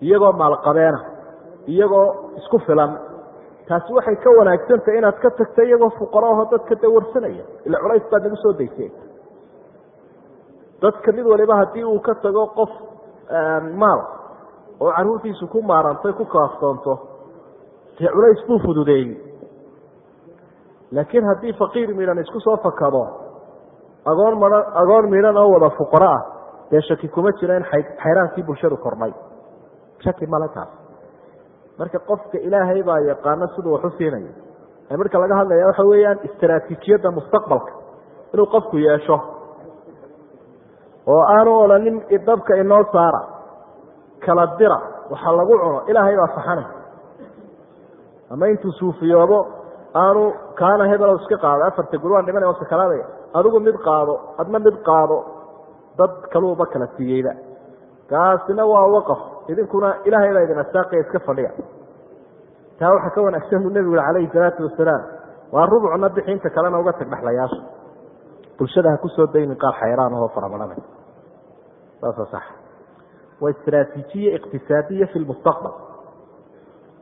iyagoo maalqabeena iyagoo isku filan. Taasi waxay ka wanaagsantahay inaad ka tagto iyagoo fuqaraaho dadka dawarsanaya. Ila culays baad nagu soo daysay. Dadka mid waliba haddii uu ka tago qof maal oo caruurtiisu ku maarantay ku kaaftoonto dee culays buu fududeeyey laakiin haddii faqiir midhan isku soo fakado agoon ma agoon midhan oo wada fuqaro ah dee shaki kuma jiro in xayraankii bulshadu kornay shaki male taas marka qofka ilaahay baa yaqaano siduu wax u ee marka laga hadlaya waxa weeyaan istaraatiijiyadda mustaqbalka. Inuu qofku yeesho oo aanu odhanin idabka inoo saara kala dira waxa lagu cuno ilaahay baa saxanay. Ama intuu suufiyoobo aanu kaana hebelo iska qaado. Afarta guri waan dhimanaya sakalaadaya adigu mid qaado adna mid qaado. Dad kaluuba kala siiyeyba kaasina waa waqaf. Idinkuna ilaahay baa idin asaaqaya iska fadhiya. Taa waxaa ka wanaagsan buu nebigu ui calayhi salaatu wasalaam waa rubcuna bixinta kalena uga tag dhexlayaasha bulshada ha ku soo daynin qaar xayraan ahoo farabadanay saasa sax. Waa istraatiijiya iqtisaadiya fi lmustaqbal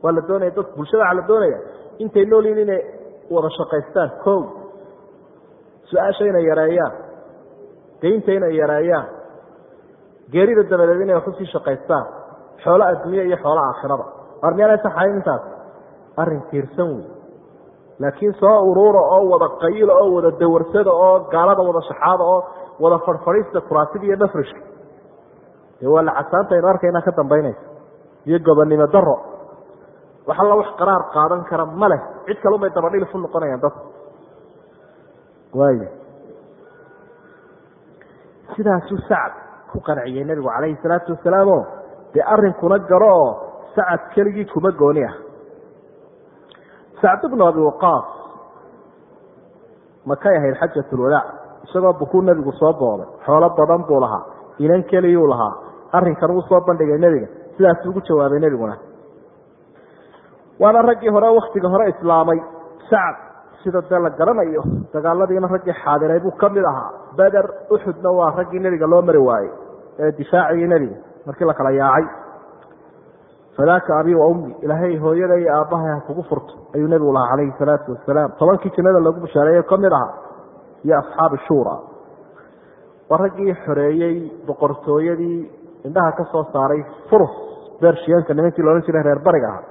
waa la doonaya dad bulshada waxaa la doonaya intay noolyihin inay wada shaqaystaan? Ko su'aasha inay yareeyaan. Daynta inay yareeyaan. Geerida dabadeed inay wax u sii shaqaystaan. Xoolo adduunya iyo xoolo aakhirada. War miyaanay saxayn intaas? Arrin tiirsan wey laakiin soo uruura oo wada qayila oo wada dawarsada oo gaalada wada shaxaada oo wada farfadhiista kuraasida iyo dhafrishka dee waa lacasaanta aynu arkayna ka dambaynaysa? Iyo gobonnimo daro wax alla wax qaraar qaadan kara ma leh. Cid kalunbay dabadhilif u noqonayaan dadku waaya sidaasuu sacad ku qanciyey nebigu calayhi salaatu wasalaam o dee arrinkuna garo oo sacad keligii kuma gooni ah. Sacd bnu abi waqaas makay ahayd xajat isagoo bukuu nebigu soo booday. Xoolo badan buu lahaa inan keliyuu lahaa. Arrinkan uu soo bandhigay nebiga sidaasuu ugu jawaabay nebiguna waana raggii hore waktiga hore islaamay. Sacd sida dee la garanayo dagaaladiina raggii xaadiray buu ka mid ahaa. Beder uxudna waa raggii nebiga loo mari waayey ee difaacigii nebiga markii la kala yaacay. Fadaaka abi wa ummi ilaahay hooyada iyo aabbahay ha kugu furto ayuu nebigu lahaa calayhi salaatu wasalaam tobankii jannada lagu bashaareeye ka mid ahaa iyo asxaabi shuura. Waa raggii xoreeyey boqortooyadii indhaha ka soo saaray furus bershiyanka nimankii loodhan jiray reer bariga ahaa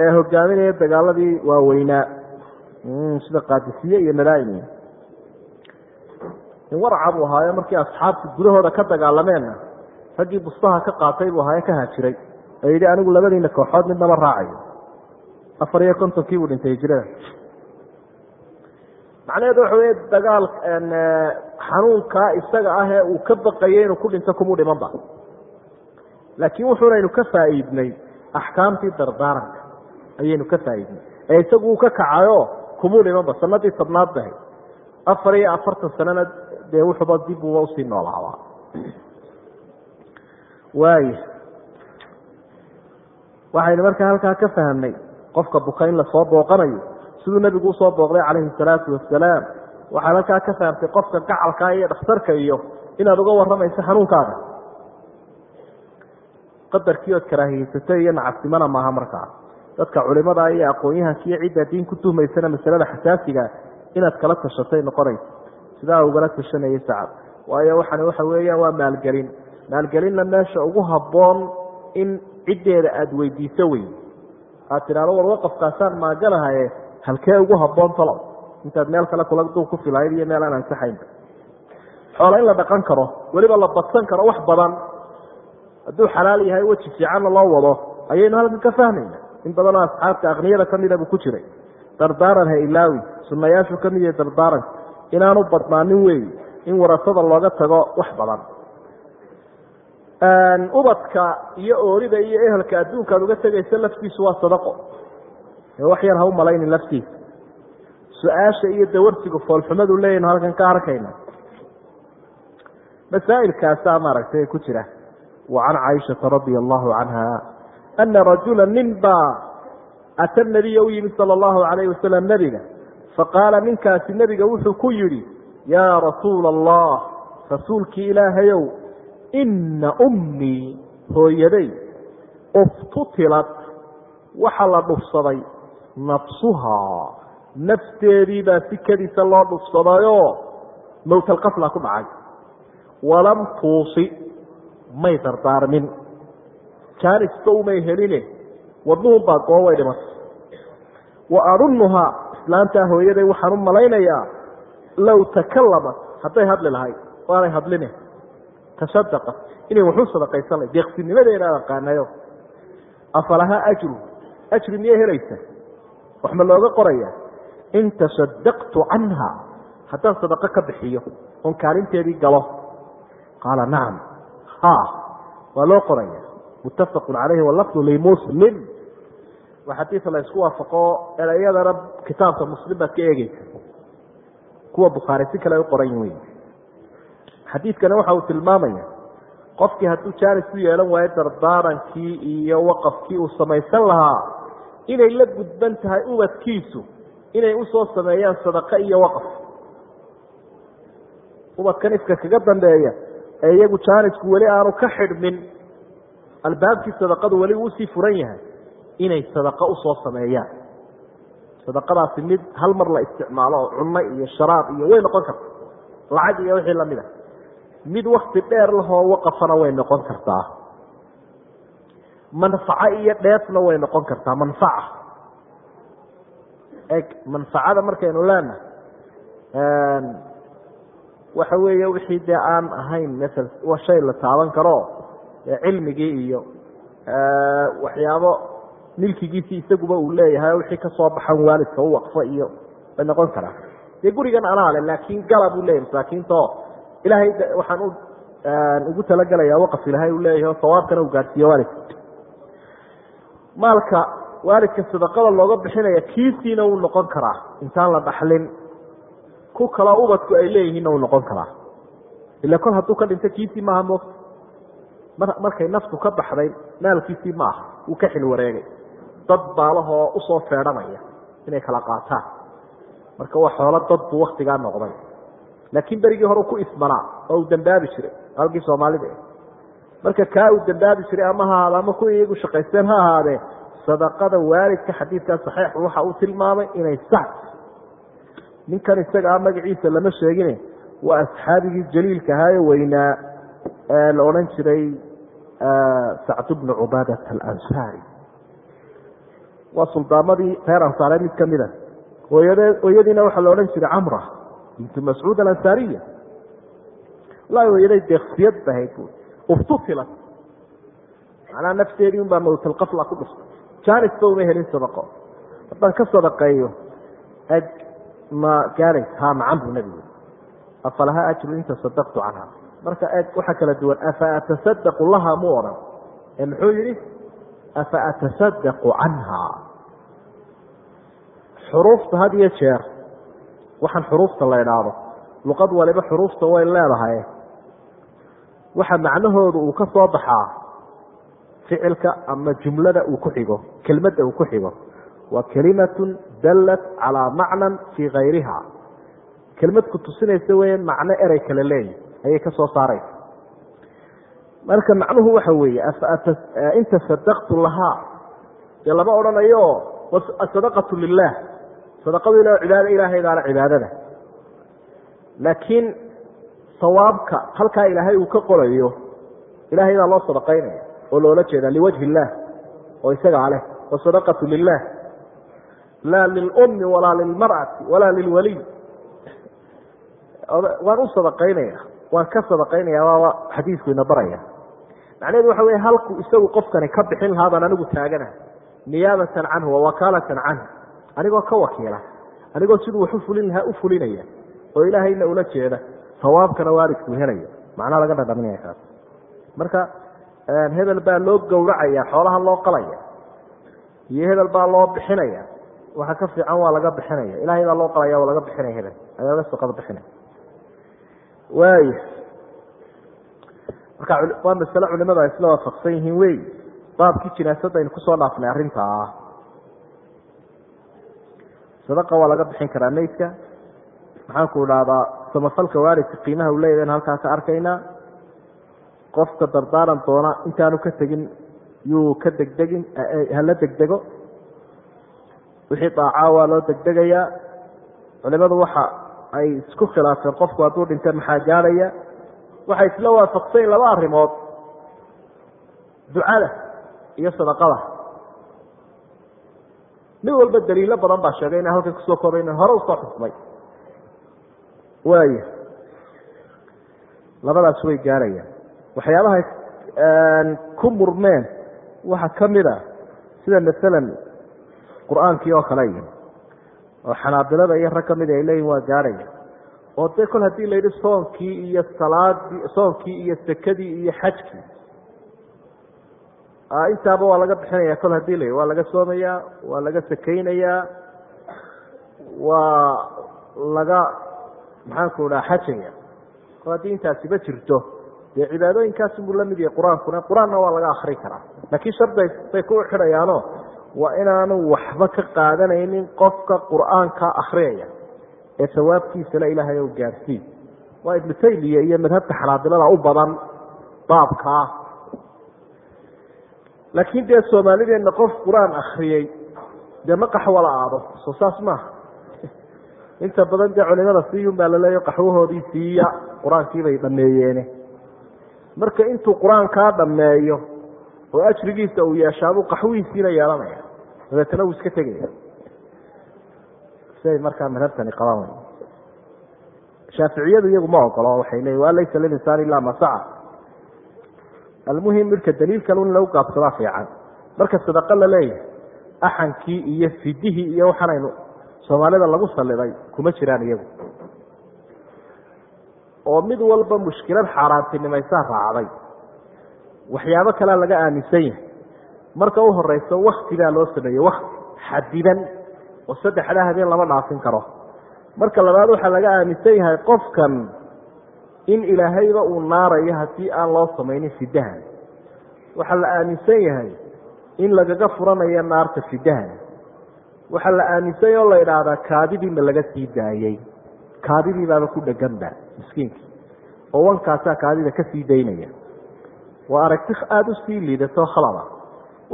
ee hogaaminaya dagaaladii waaweynaa sida qaadisiye iyo malaaimi in warca buu ahaayo markii asxaabtu gudahooda ka dagaalameenna raggii bustaha ka qaatay buu ahaaye ka hajiray oo yidhi anigu labadiina kooxood midnama raacayo. Afar iyo kontonkii buu dhintay hijrada. Macnaheedu waxa wey dagaal xanuunkaa isaga ah ee uu ka baqayay inuu ku dhinto kumuu dhimanba laakiin wuxuunaynu ka faa'iidnay axkaamtii dardaaranka ayaynu ka faa'iidnay ee isagu uu ka kacayo kumuu dhimanba sanadii tobnaad bahay afar iyo afartan sanana dee wuxuuba dib uba u sii noolaabaa. Waaya waxaynu markaa halkaa ka fahamnay qofka buka in la soo booqanayo. Siduu nebigu u soo booqday calayhi salaatu wasalaam waxaad halkaa ka fahamtay qofka gacalkaa iyo dhakhtarka iyo inaad uga warramayso xanuunkaaga. Qadarkii ood karaahiyeysatay iyo nacabsimana maaha markaa dadka culimada iyo aqoon-yahankiiyo cidda diin ku tuhmaysana masalada xasaasiga inaad kala tashatay noqonaysa sidaa ugala tashanayay sacad. Waayo waxani waxa weeyaan waa maalgelin. Maalgelinna meesha ugu habboon in ciddeeda aada weydiiso wey aad tidhahdo war waqafkaasaan maaganahaye halkee ugu habboon talow intaad meel kale kula duu ku filayd iyo meel aan ansaxaynba xoola in la dhaqan karo weliba la badsan karo wax badan hadduu xalaal yahay weji fiicanna loo wado ayaynu halkan ka fahmayna in badanoo asxaabta akniyada kamida buu ku jiray. Dardaaran ha ilaawi sunayaashu ka mid yahay dardaaranka inaanu badnaanin weey in warasada looga tago wax badan. Ubadka iyo oorida iyo ehelka adduunka ad uga tegaysa laftiisu waa sadaqo. Ee wax yar ha u malaynin laftiisa su'aasha iyo dawarsigu foolxumadu leeyaynu halkan ka arkayna. Masaa'ilkaasaa maaragtay ku jira. Wa can caaishata radia allahu canha ana rajula nin baa ata nabiya u yimid sala allahu calayh wasalam nebiga faqaala ninkaasi nebiga wuxuu ku yidhi yaa rasuula allah rasuulkii ilaahayow inna ummii hooyaday uftutilad waxa la dhufsaday nafsuhaa nafteedii baa si kediisa loo dhufsadayoo mowtalqafla ku dhacay walam tuusi may dardaarmin jaanisba umay heline wadnuhun baa goo way dhimatay wa adunnuhaa islaantaa hooyaday waxaan u malaynayaa low takalama hadday hadli lahayd waanay hadline tasadaqa inay waxu sadaqaysan lahayd deeqsinimadeeda aqaanayo afalahaa ajru ajri miyay helaysa wax ma looga qoraya in tasadaqtu canha haddaan sadaqo ka bixiyo oon kaalinteedii galo qaala nacam ha waa loo qoraya muttafaqun calayhi walafdu limuslim xadiis la isku waafaqo erayadana kitaabka muslim baad ka eegeysa kuwa bukhaari si kale ay u qoran wey xadiidkani waxa uu tilmaamaya qofkii hadduu jaanis u yeelan waayo dardaarankii iyo waqafkii uu samaysan lahaa inay la gudban tahay ubadkiisu inay u soo sameeyaan sadaqo iyo waqaf. Ubadkan ifka kaga dambeeya ee iyagu jaanisku weli aanu ka xidhmin albaabkii sadaqadu weli uusii furan yahay inay sadaqo u soo sameeyaan. Sadaqadaasi mid hal mar la isticmaalo oo cunno iyo sharaab iyo way noqon karta lacag iyo wixii la mid a mid wakti dheer lahoo waqafana way noqon kartaa. Manfaco iyo dheefna way noqon kartaa. Manfaca. Eg manfacada markaynu leenahay waxa weeye wixii dee aan ahayn masel shay la taaban karo cilmigii iyo waxyaabo milkigiisii isaguba uu leeyahay wixii ka soo baxan waalidka u waqfo iyo way noqon karaa dee gurigan anaa le laakin gala buu leeyahy masaakiinta o ilaahay waxaan ugu talagelaya waqaf ilaahay uu leeyahay o sawaabkana uu gaadhsiiyo waalidka. Maalka waalidka sadaqada looga bixinaya kiisiina wuu noqon karaa. Intaan la dhaxlin ku kaloo ubadku ay leeyihiinna wuu noqon karaa. Ila kol hadduu ka dhinto kiisii maaha moogta markay naftu ka baxday maalkiisii ma aha. Wuu ka xil wareegay. Dad baalahoo u soo feedhanaya inay kala qaataan. Marka waa xoolo dad buu waktigaa noqday. Laakiin berigii hore ku ismanaa oo uu dambaabi jiray. Halkii soomaalida marka kaa uu dambaabi jiray ama ha ahaade ama kuwii iyagu shaqaysteen ha ahaadee sadaqada waalidka xadiidkaa saxiix waxa uu tilmaamay inay sax. Ninkan isaga ah magaciisa lama sheegine waa asxaabigii jaliilka ahaaye weynaa ee la odhan jiray sacd bnu cubaadat alansaari. Waa suldaamadii reer ansaare mid kamida hooyade hooyadiina waxaa la odhan jiray camra bintu mascuud alansaariya. La hooyaday deeksiyad bahayd uftutilat macnaha nafteedii un baa mawtalqafla ku dhuftay jaanisba uma helin sadaqo. Haddaan ka sadaqeeyo ma gaarays ha macan buu nebigu afalaha ajru in tasadaqtu canha marka eg waxaa kala duwan afa atasadaqu laha mu odhan ee muxuu yihi afa atasadaqu canha. Xuruufta had iyo jeer waxaan xuruufta la idhaahdo. Luqad waliba xuruufta way leedahay. Waxa macnahoodu uu ka soo baxaa ficilka ama jumlada uu ku xigo kelmadda uu ku xigo. Waa kelimatun dallat calaa macnan fii kayriha kelmad ku tusinaysa weeye macno erey kale leeyi ayay ka soo saaraysa marka macnuhu waxa weeye in tasadaqtu lahaa dee lama odhanayo asadaqatu lilah sadaqadu ila cibaado ilaahaydaana cibaadada. Laakiin sawaabka halkaa ilaahay uu ka qorayo ilahaydaa loo sadaqaynaya oo loola jeeda liwajhi illah oo isagaa leh wasadaqatu lilah laa lilummi walaa lilmar'ati walaa lilwaliy waan u sadaqaynaya waan ka sadaqaynaya waaba xadiisku ina baraya. Macnaheedu waxa wey halku isagu qofkani ka bixin lahaa baan anigu taaganaha niyaabatan canhu wa wakaalatan canhu anigoo ka wakiila anigoo siduu wax u fulin lahaa u fulinaya oo ilaahayna ula jeeda sawaabkana waalidku helaya macnaa laga dhadhaminaya kaas. Marka hebel baa loo gowracaya xoolaha loo qalaya iyo hebel baa loo bixinaya waxa ka fiican waa laga bixinaya. Ilahay baa loo qalaya waa laga bixinaya hebel. Agaga soqada bixinaya waaya marka waa masale culimadu ay isla waafaqsan yihiin wey baabkii jinaasadda aynu ku soo dhaafnay arrintaa. Sadaqa waa laga bixin karaa meydka. Maxaanku idhahdaa samafalka waalidka qiimaha uu leeyahay in halkaa ka arkaynaa qofka dardaaran doona intaanu ka tegin yuu ka degdegin hala degdego. Wixii daacaa waa loo degdegayaa. Culimadu waxa ay isku khilaafeen. Qofku hadduu dhinta maxaa gaadhaya waxay isla waafaqsayn laba arrimood. Ducada iyo sadaqada. Mid walba daliilo badan baa sheegay ina halkan ku soo koobayna hore u soo xusmay. Waaya labadaas way gaarayaan waxyaabahay ku murmeen waxaa ka mid a sida masalan qur'aankii oo kale oo xanaabilada iyo rag ka mid ay leeyihiin waa gaarhaya oo dee kol haddii la yidhi soonkii iyo salaadii soonkii iyo sekadii iyo xajkii. Intaaba waa laga bixinaya kol haddii la yidhi waa laga soomayaa waa laga sekeynayaa waa laga maxaanku dhaha xajaya. Kol haddii intaasiba jirto dee cibaadooyinkaasunbuu la mid yahay qur'aankuna. Qur'aanna waa laga akri karaa. Laakiin sharday bay ku xidhayaano waa inaanu waxba ka qaadanaynin qofka qur'aanka akriyaya ee sawaabkiisala ilaahay ou gaarsiin. Waa ibnu taymiya iyo madhabka xanaabilada u badan baabkaa laakiin dee soomaalideenna qof qur'aan akriyey dee ma qaxwala aado? Soo saas maaha inta badan dee culimada siiyun baa laleeya qaxwahoodii siiya qur'aankii bay dhameeyeene marka intuu qur'aankaa dhameeyo oo ajrigiisa uu yeeshaabuu qaxwihiisiina yeelanaya dabeetana wuu iska tegaya siay markaa madhabtani qabaan shaaficiyadu iyagu ma ogolo waxay leeyi waa laysa lilinsan ilaa ma saca almuhim marka daliilkan in lagu gaabsadaa fiican. Marka sadaqo la leeyahay axankii iyo fidihii iyo waxaanaynu soomaalida lagu saliday kuma jiraan iyagu. Oo mid walba mushkilad xaaraantinimaysaa raacday. Waxyaabo kalea laga aaminsan yahay marka u horeyso wakti loo sameeyey wakti xadidan oo saddexdaa habeen lama dhaafin karo. Marka labaad waxaa laga aaminsan yahay qofkan in ilaahayba uu naarayo haddii aan loo samaynin fidahan waxaa la aaminsan yahay in lagaga furanayo naarta fidahan waxaa la aaminsanya oo la idhaahdaa kaadidiima laga sii daayey kaadidiibaaba ku dheganba miskiinkii oo wankaasaa kaadida ka sii daynaya. Waa aragti aada u sii liidato khalada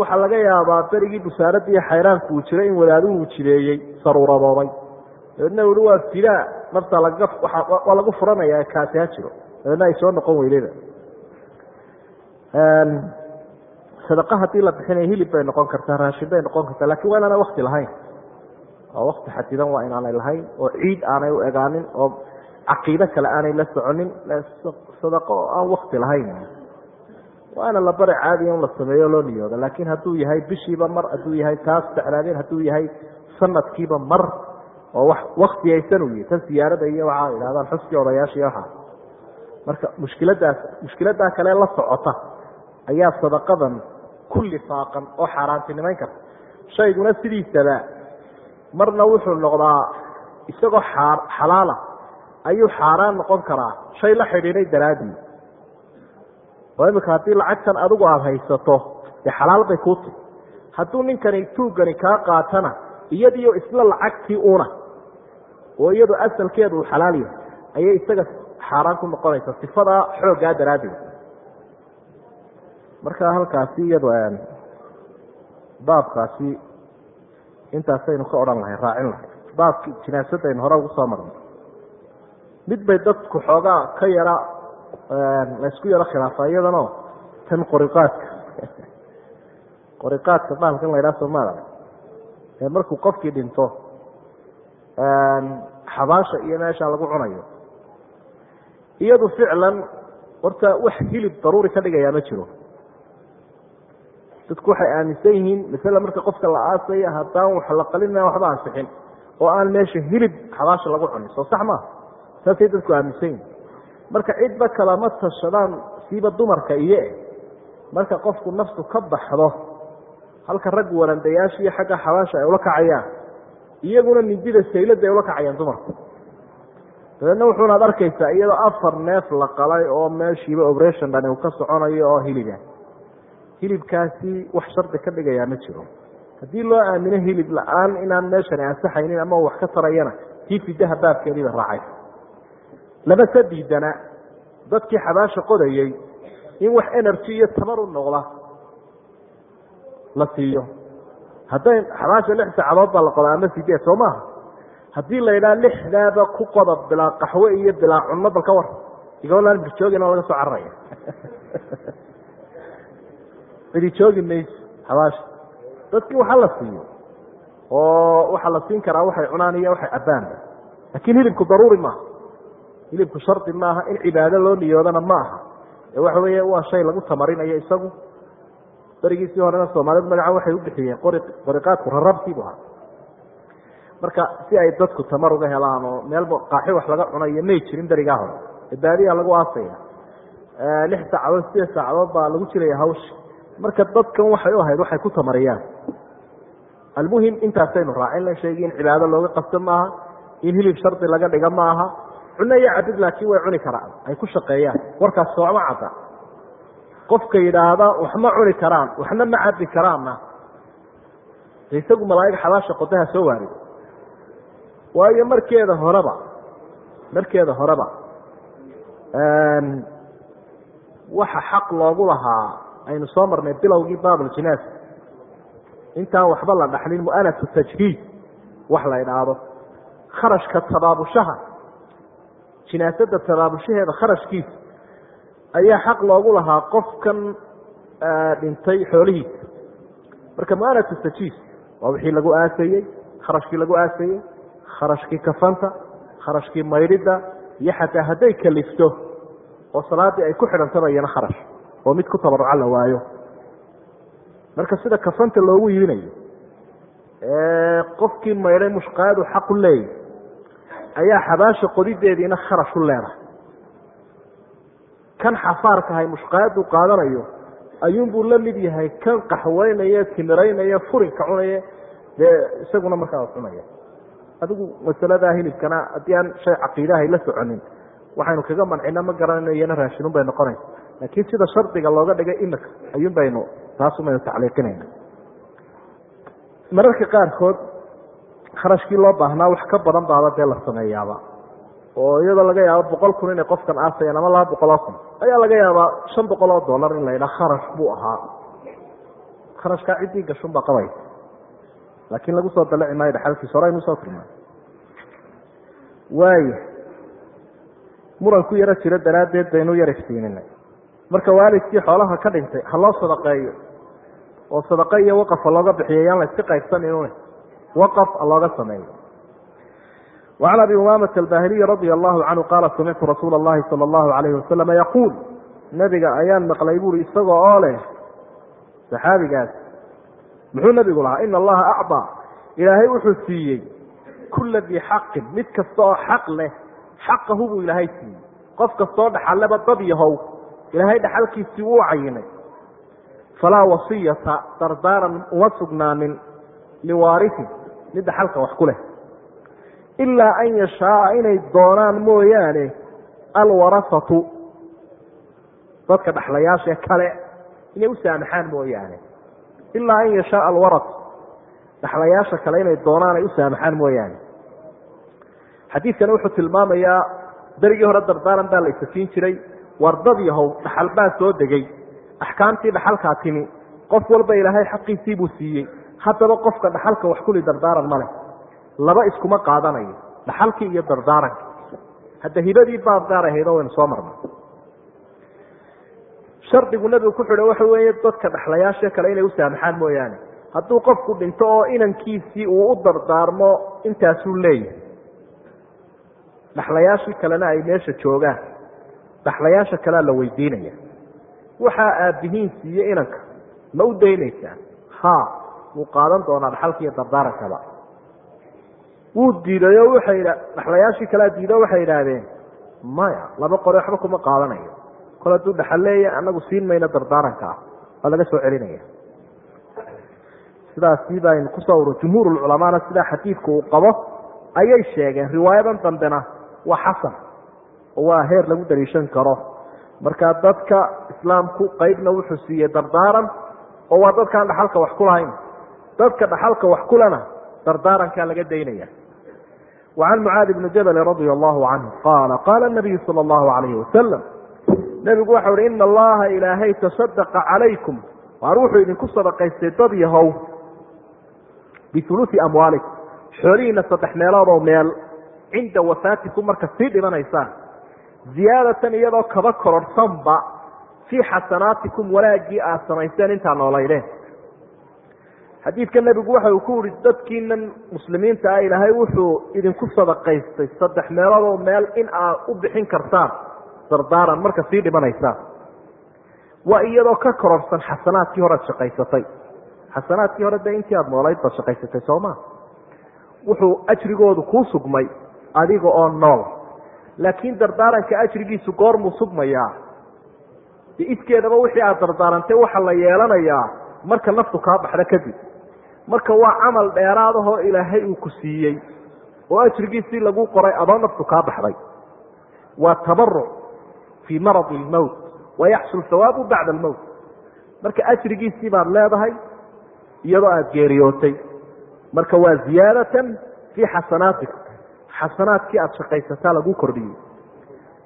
waxaa laga yaabaa berigii busaaradda iyo xayraanku uu jiray in wadaaduhu jireeyey saruuradooday dabeedna uhi waa fidaa nafta waa lagu furanaya kaasi ha jiro. Dabeedna ay soo noqon weydayba sadaqa haddii la bixinaya hilib bay noqon kartaa raashin bay noqon kartaa laakiin waa inaanay wakti lahayn. Oo wakti xadidan waa inaanay lahayn oo ciid aanay u egaanin oo caqiido kale aanay la soconin sadaqo oo aan wakti lahayn waana la bare caadiya in la sameeyo loo niyooda laakiin hadduu yahay bishiiba mar hadduu yahay taas sacraadeen hadduu yahay sanadkiiba mar oo wax waktiyaysan u yihi tan siyaarada iyo waxaa idhahdaan xuskii odayaasha iyo waxaa marka mushkiladaas mushkiladaa kale la socota ayaa sadaqadan ku lifaaqan oo xaaraantinimayn karta shayguna sidiisaba marna wuxuu noqdaa isagoo xalaala ayuu xaaraan noqon karaa. Shay la xidhiiday daraadii oo imika haddii lacagtan adigu aada haysato dee xalaal bay kuu tahy hadduu ninkani tuugani kaa qaatana iyadiyo isla lacagtii una oo iyadu asalkeedu uu xalaal yahay ayay isaga xaaraan ku noqonaysa sifadaa xooggaa daraaddeed. Marka halkaasi iyadu baabkaasi intaasaynu ka odhan lahay raacin lahay. Baabki jinaasadaynu hore ugu soo marnay. Mid bay dadku xoogaa ka yara laysku yaro khilaafa iyadanoo tan qoriqaadka. Qoriqaadka bahalkan la ydhaha somaala ee markuu qofkii dhinto xabaasha iyo meesha lagu cunayo. Iyadu ficlan horta wax hilib daruuri ka dhigayaa ma jiro. Dadku waxay aaminsan yihiin masala marka qofka la aasaya haddaan wax la qalina waxba ansixin oo aan meesha hilib xabaasha lagu cunin. Soo sax maaha saasay dadku aaminsan yihiin marka cidba kalama tashadaan siiba dumarka iyo marka qofku naftu ka baxdo halka rag warandayaasha iyo xagga xabaasha ay ula kacayaan iyaguna mindida saylada ay ula kacayaan dumarku. Dabeedna wuxuunaad arkaysaa iyadoo afar neef la qalay oo meeshiiba operation dhani uu ka soconayo oo hiliga hilibkaasi wax shardi ka dhigayaa ma jiro. Haddii loo aamino hilib la'aan inaan meeshani ansaxaynin ama wax ka tarayana tii fidaha baabkeediiba raacay lama sa diidana dadkii xabaasha qodayey in wax energy iyo tabar u noqda la siiyo. Hadday xabaasha lix saacadood baa la qoda ama sideed soo maaha haddii la yidhaha lixdaaba ku qoda bilaa qaxwe iyo bilaa cunno bal ka war igoolaan birjoogin oo laga soo cararaya. Cidi joogi mayso xabaasha. Dadkii waxa la siiyo oo waxaa la siin karaa waxay cunaan iyo waxay cabbaanba laakiin hilibku daruuri maaha hilibku shardi maaha in cibaado loo niyoodana ma aha ee waxa weeye waa shay lagu tamarinayo isagu. Berigiisii horena soomaalidu magaca waxay u bixiyeen qori qoriqaadku rarabsiibu ahaa. Marka si ay dadku tamar uga helaan oo meelba qaaxi wax laga cunayo may jirin berigaa hore ee baadiyaa lagu aasaya. Lix saacadood sideed saacadood baa lagu jiraya hawsha. Marka dadkan waxay u ahayd waxay ku tamariyaan. Almuhim intaasaynu raacin la sheegi in cibaado looga qabto maaha in hilib shardi laga dhiga ma aha cuno iyo cabid laakiin way cuni karaan. Ay ku shaqeeyaan. Warkaas soocma cadda. Qofka yidhaahda wax ma cuni karaan. Waxna ma cabi karaanna. Isagu malaaig xabaasha qodaha soo waarido. Waayo markeeda horeba markeeda horeba waxa xaq loogu lahaa aynu soo marnay bilowgii baabuljinaas intaan waxba la dhaxlin mu'anatu tajhiid wax la idhaahdo kharashka tabaabushaha jinaasada tabaabushaheeda kharashkiisa ayaa xaq loogu lahaa qofkan dhintay xoolihiisa. Marka mu'anatu tajhiid waa wixii lagu aasayey kharashkii lagu aasayey kharashkii kafanta kharashkii maydhidda iyo xataa hadday kalifto oo salaadii ay ku xidhantaba iyana kharash oo mid ku tabaruca la waayo. Marka sida kafanta loogu iibinayo qofkii maydhay mushqaadu xaqu leeyahy ayaa xabaasha qodideediina kharash u leedahay. Kan xafaarkahay mushqaadu qaadanayo ayuunbuu la mid yahay kan qaxweynaya timiraynaya furinka cunaya dee isaguna markaa cunaya. Adigu masaladaa hilibkana haddii aan shay caqiidahay la soconin waxaynu kaga mancina ma garanayno iyana raashinun bay noqonaysa laakiin sida shardiga looga dhigay imika ayuun baynu taasun baynu tacliiqinayna. Mararka qaarkood kharashkii loo baahnaa wax ka badan baaba dee la sameeyaaba. Oo iyadoo laga yaabo boqol kun inay qofkan aasayaan ama laba boqol oo kun ayaa laga yaabaa shan boqol oo dollar in la yidhaha kharash buu ahaa. Kharashkaa ciddii gashun baa qabaysa laakiin lagu soo dalaci maayo dhaxalkiisa hore aynu u soo tilmaay waaya muran ku yaro jiro daraaddeed baynu yar iftiininay marka waalidkii xoolaha ka dhintay ha loo sadaqeeyo. Oo sadaqa iyo waqafa looga bixiyo yaan la iska qaybsaninune waqaf ha looga sameeyo وعن أبي أمامة الباهلي رضي الله عنه قال سمعت رsuuل اللhi صلى الله عليه وسلم يقول نبga ayaan مقلay buri isagoo oo leh صxaabigaas muxuu نبigu lahaa iن الlaha أعطى ilaahay wuxuu siiyey kula dii xaqin mid kasta oo xaq leh xaqahu buu ilaahay siiyey qof kastoo dhaxalleba dad yahow ilaahay dhaxalkiisii wuu cayinay falaa wasiyata dardaaran uma sugnaanin liwaariثin mid dhaxalka wax ku leh. Ilaa an yashaaa inay doonaan mooyaane alwarasatu dadka dhaxlayaasha kale inay u saamaxaan mooyaane. Ilaa an yashaaa alwaras dhaxlayaasha kale inay doonaan ay u saamaxaan mooyaane. Xadiidkani wuxuu tilmaamayaa berigii hore dardaaran baa la isafiin jiray wardad yahow dhaxal baa soo degay axkaamtii dhaxalkaa timi qof walba ilaahay xaqiisii buu siiyey haddaba qofka dhaxalka wax kuli dardaaran ma leh. Laba iskuma qaadanayo dhaxalkii iyo dardaaranki hadda hibadii baab gaar ahayd oo waynu soo marnay. Shardigu nebigu ku xidha waxa weeye dadka dhaxlayaasha kale inay u saamaxaan mooyaane. Hadduu qofku dhinto oo inankiisii uu u dardaarmo intaasuu leeyahay. Dhaxlayaashii kalena ay meesha joogaan. Dhaxlayaasha kalea la weydiinaya waxaa aabbihiin siiye inanka ma u daynaysaa? Ha wuu qaadan doonaa dhaxalka iyo dardaarankaba wuu diiday waxay dhaxlayaashii kalea diido waxay idhaahdeen maya laba qore waxba kuma qaadanayo. Kol hadduu dhaxal leeya siin mayno dardaaranka ah waa laga soo celinaya. Sidaasi baynu ku soo uro jumhuurulculamaana sidaa xadiidku uu qabo ayay sheegeen riwaayadan dambena waa xasan waa heer lagu daliishan karo. Marka dadka islaamku qeybna wuxuu siiyey dardaaran oo waa dadkaan dhaxalka wax ku lahayn dadka dhaxalka wax kulena dardaarankaa laga daynaya وعن معاaذ بن جبل رضي الله عنه قال قال النبي صلى الله عليه وسلم نبgu waxa uhi iن الlaha ilaahay تصدق عalayكم waar wuxuu idinku sadaqaystay dad yahow بثuluثi أمwaaliكم xoolihiina saddex meeloodoo meel cinda wafaatikum marka sii dhimanaysaan ziyaadatan iyadoo kaba kororhsanba fii xasanaatikum wanaagii aad samaysteen intaa noolaydeen xadiidka nebigu waxa uu ku yihi dadkiinan muslimiinta ah ilaahay wuxuu idinku sadaqaystay saddex meeloodoo meel in aad u bixin kartaan dardaaran marka sii dhimanaysaan. Waa iyadoo ka kororsan xasanaadkii hore ad shaqaysatay. Xasanaadkii hore dee intii aada noolayd baad shaqaysatay sooma wuxuu ajrigoodu kuu sugmay adiga oo nool. Laakiin dardaaranka ajrigiisu goormuu sugmayaa. De iskeedaba wixii aada dardaarantay waxa la yeelanayaa marka naftu kaa baxda kadib marka waa camal dheeraadahoo ilaahay uu ku siiyey oo ajrigiisii lagu qoray adoo naftu kaa baxday. Waa tabaruc fii maradi ilmowt wayaxsul hawaabu bacda almowt marka ajrigiisii baad leedahay iyadoo aada geeriyootay. Marka waa ziyaadatan fii xasanaatik xasanaadkii aada shaqaysataa lagu kordhiyey.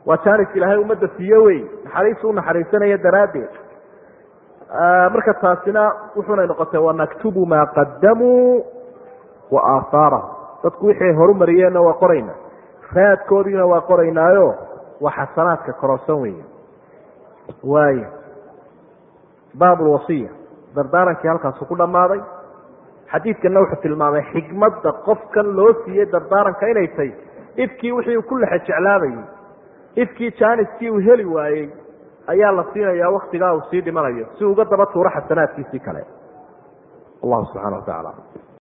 Waa jaanis ilaahay ummadda siiye wey naxariis u naxariisanaya daraaddeed marka taasina wuxunay noqotay wanaktubu maa qadamuu wa aahaarahum dadku wixii horumariyeenna waa qorayna. Raadkoodiina waa qoraynaayo waa xasanaadka kororsan weeye. Waaya baab dardaarankii halkaasu ku dhammaaday. Xadiidkanna wuxuu tilmaamay xikmadda qofkan loo siiyey dardaaranka inay tahy ifkii wixii uu ku lexe jeclaabayey ifkii jaaniskii uu heli waayey ayaa la siinayaa waktigaa uu sii dhimanayo si uga daba tuuro xasanaadkiisii kale. Allahu subxana wa tacaala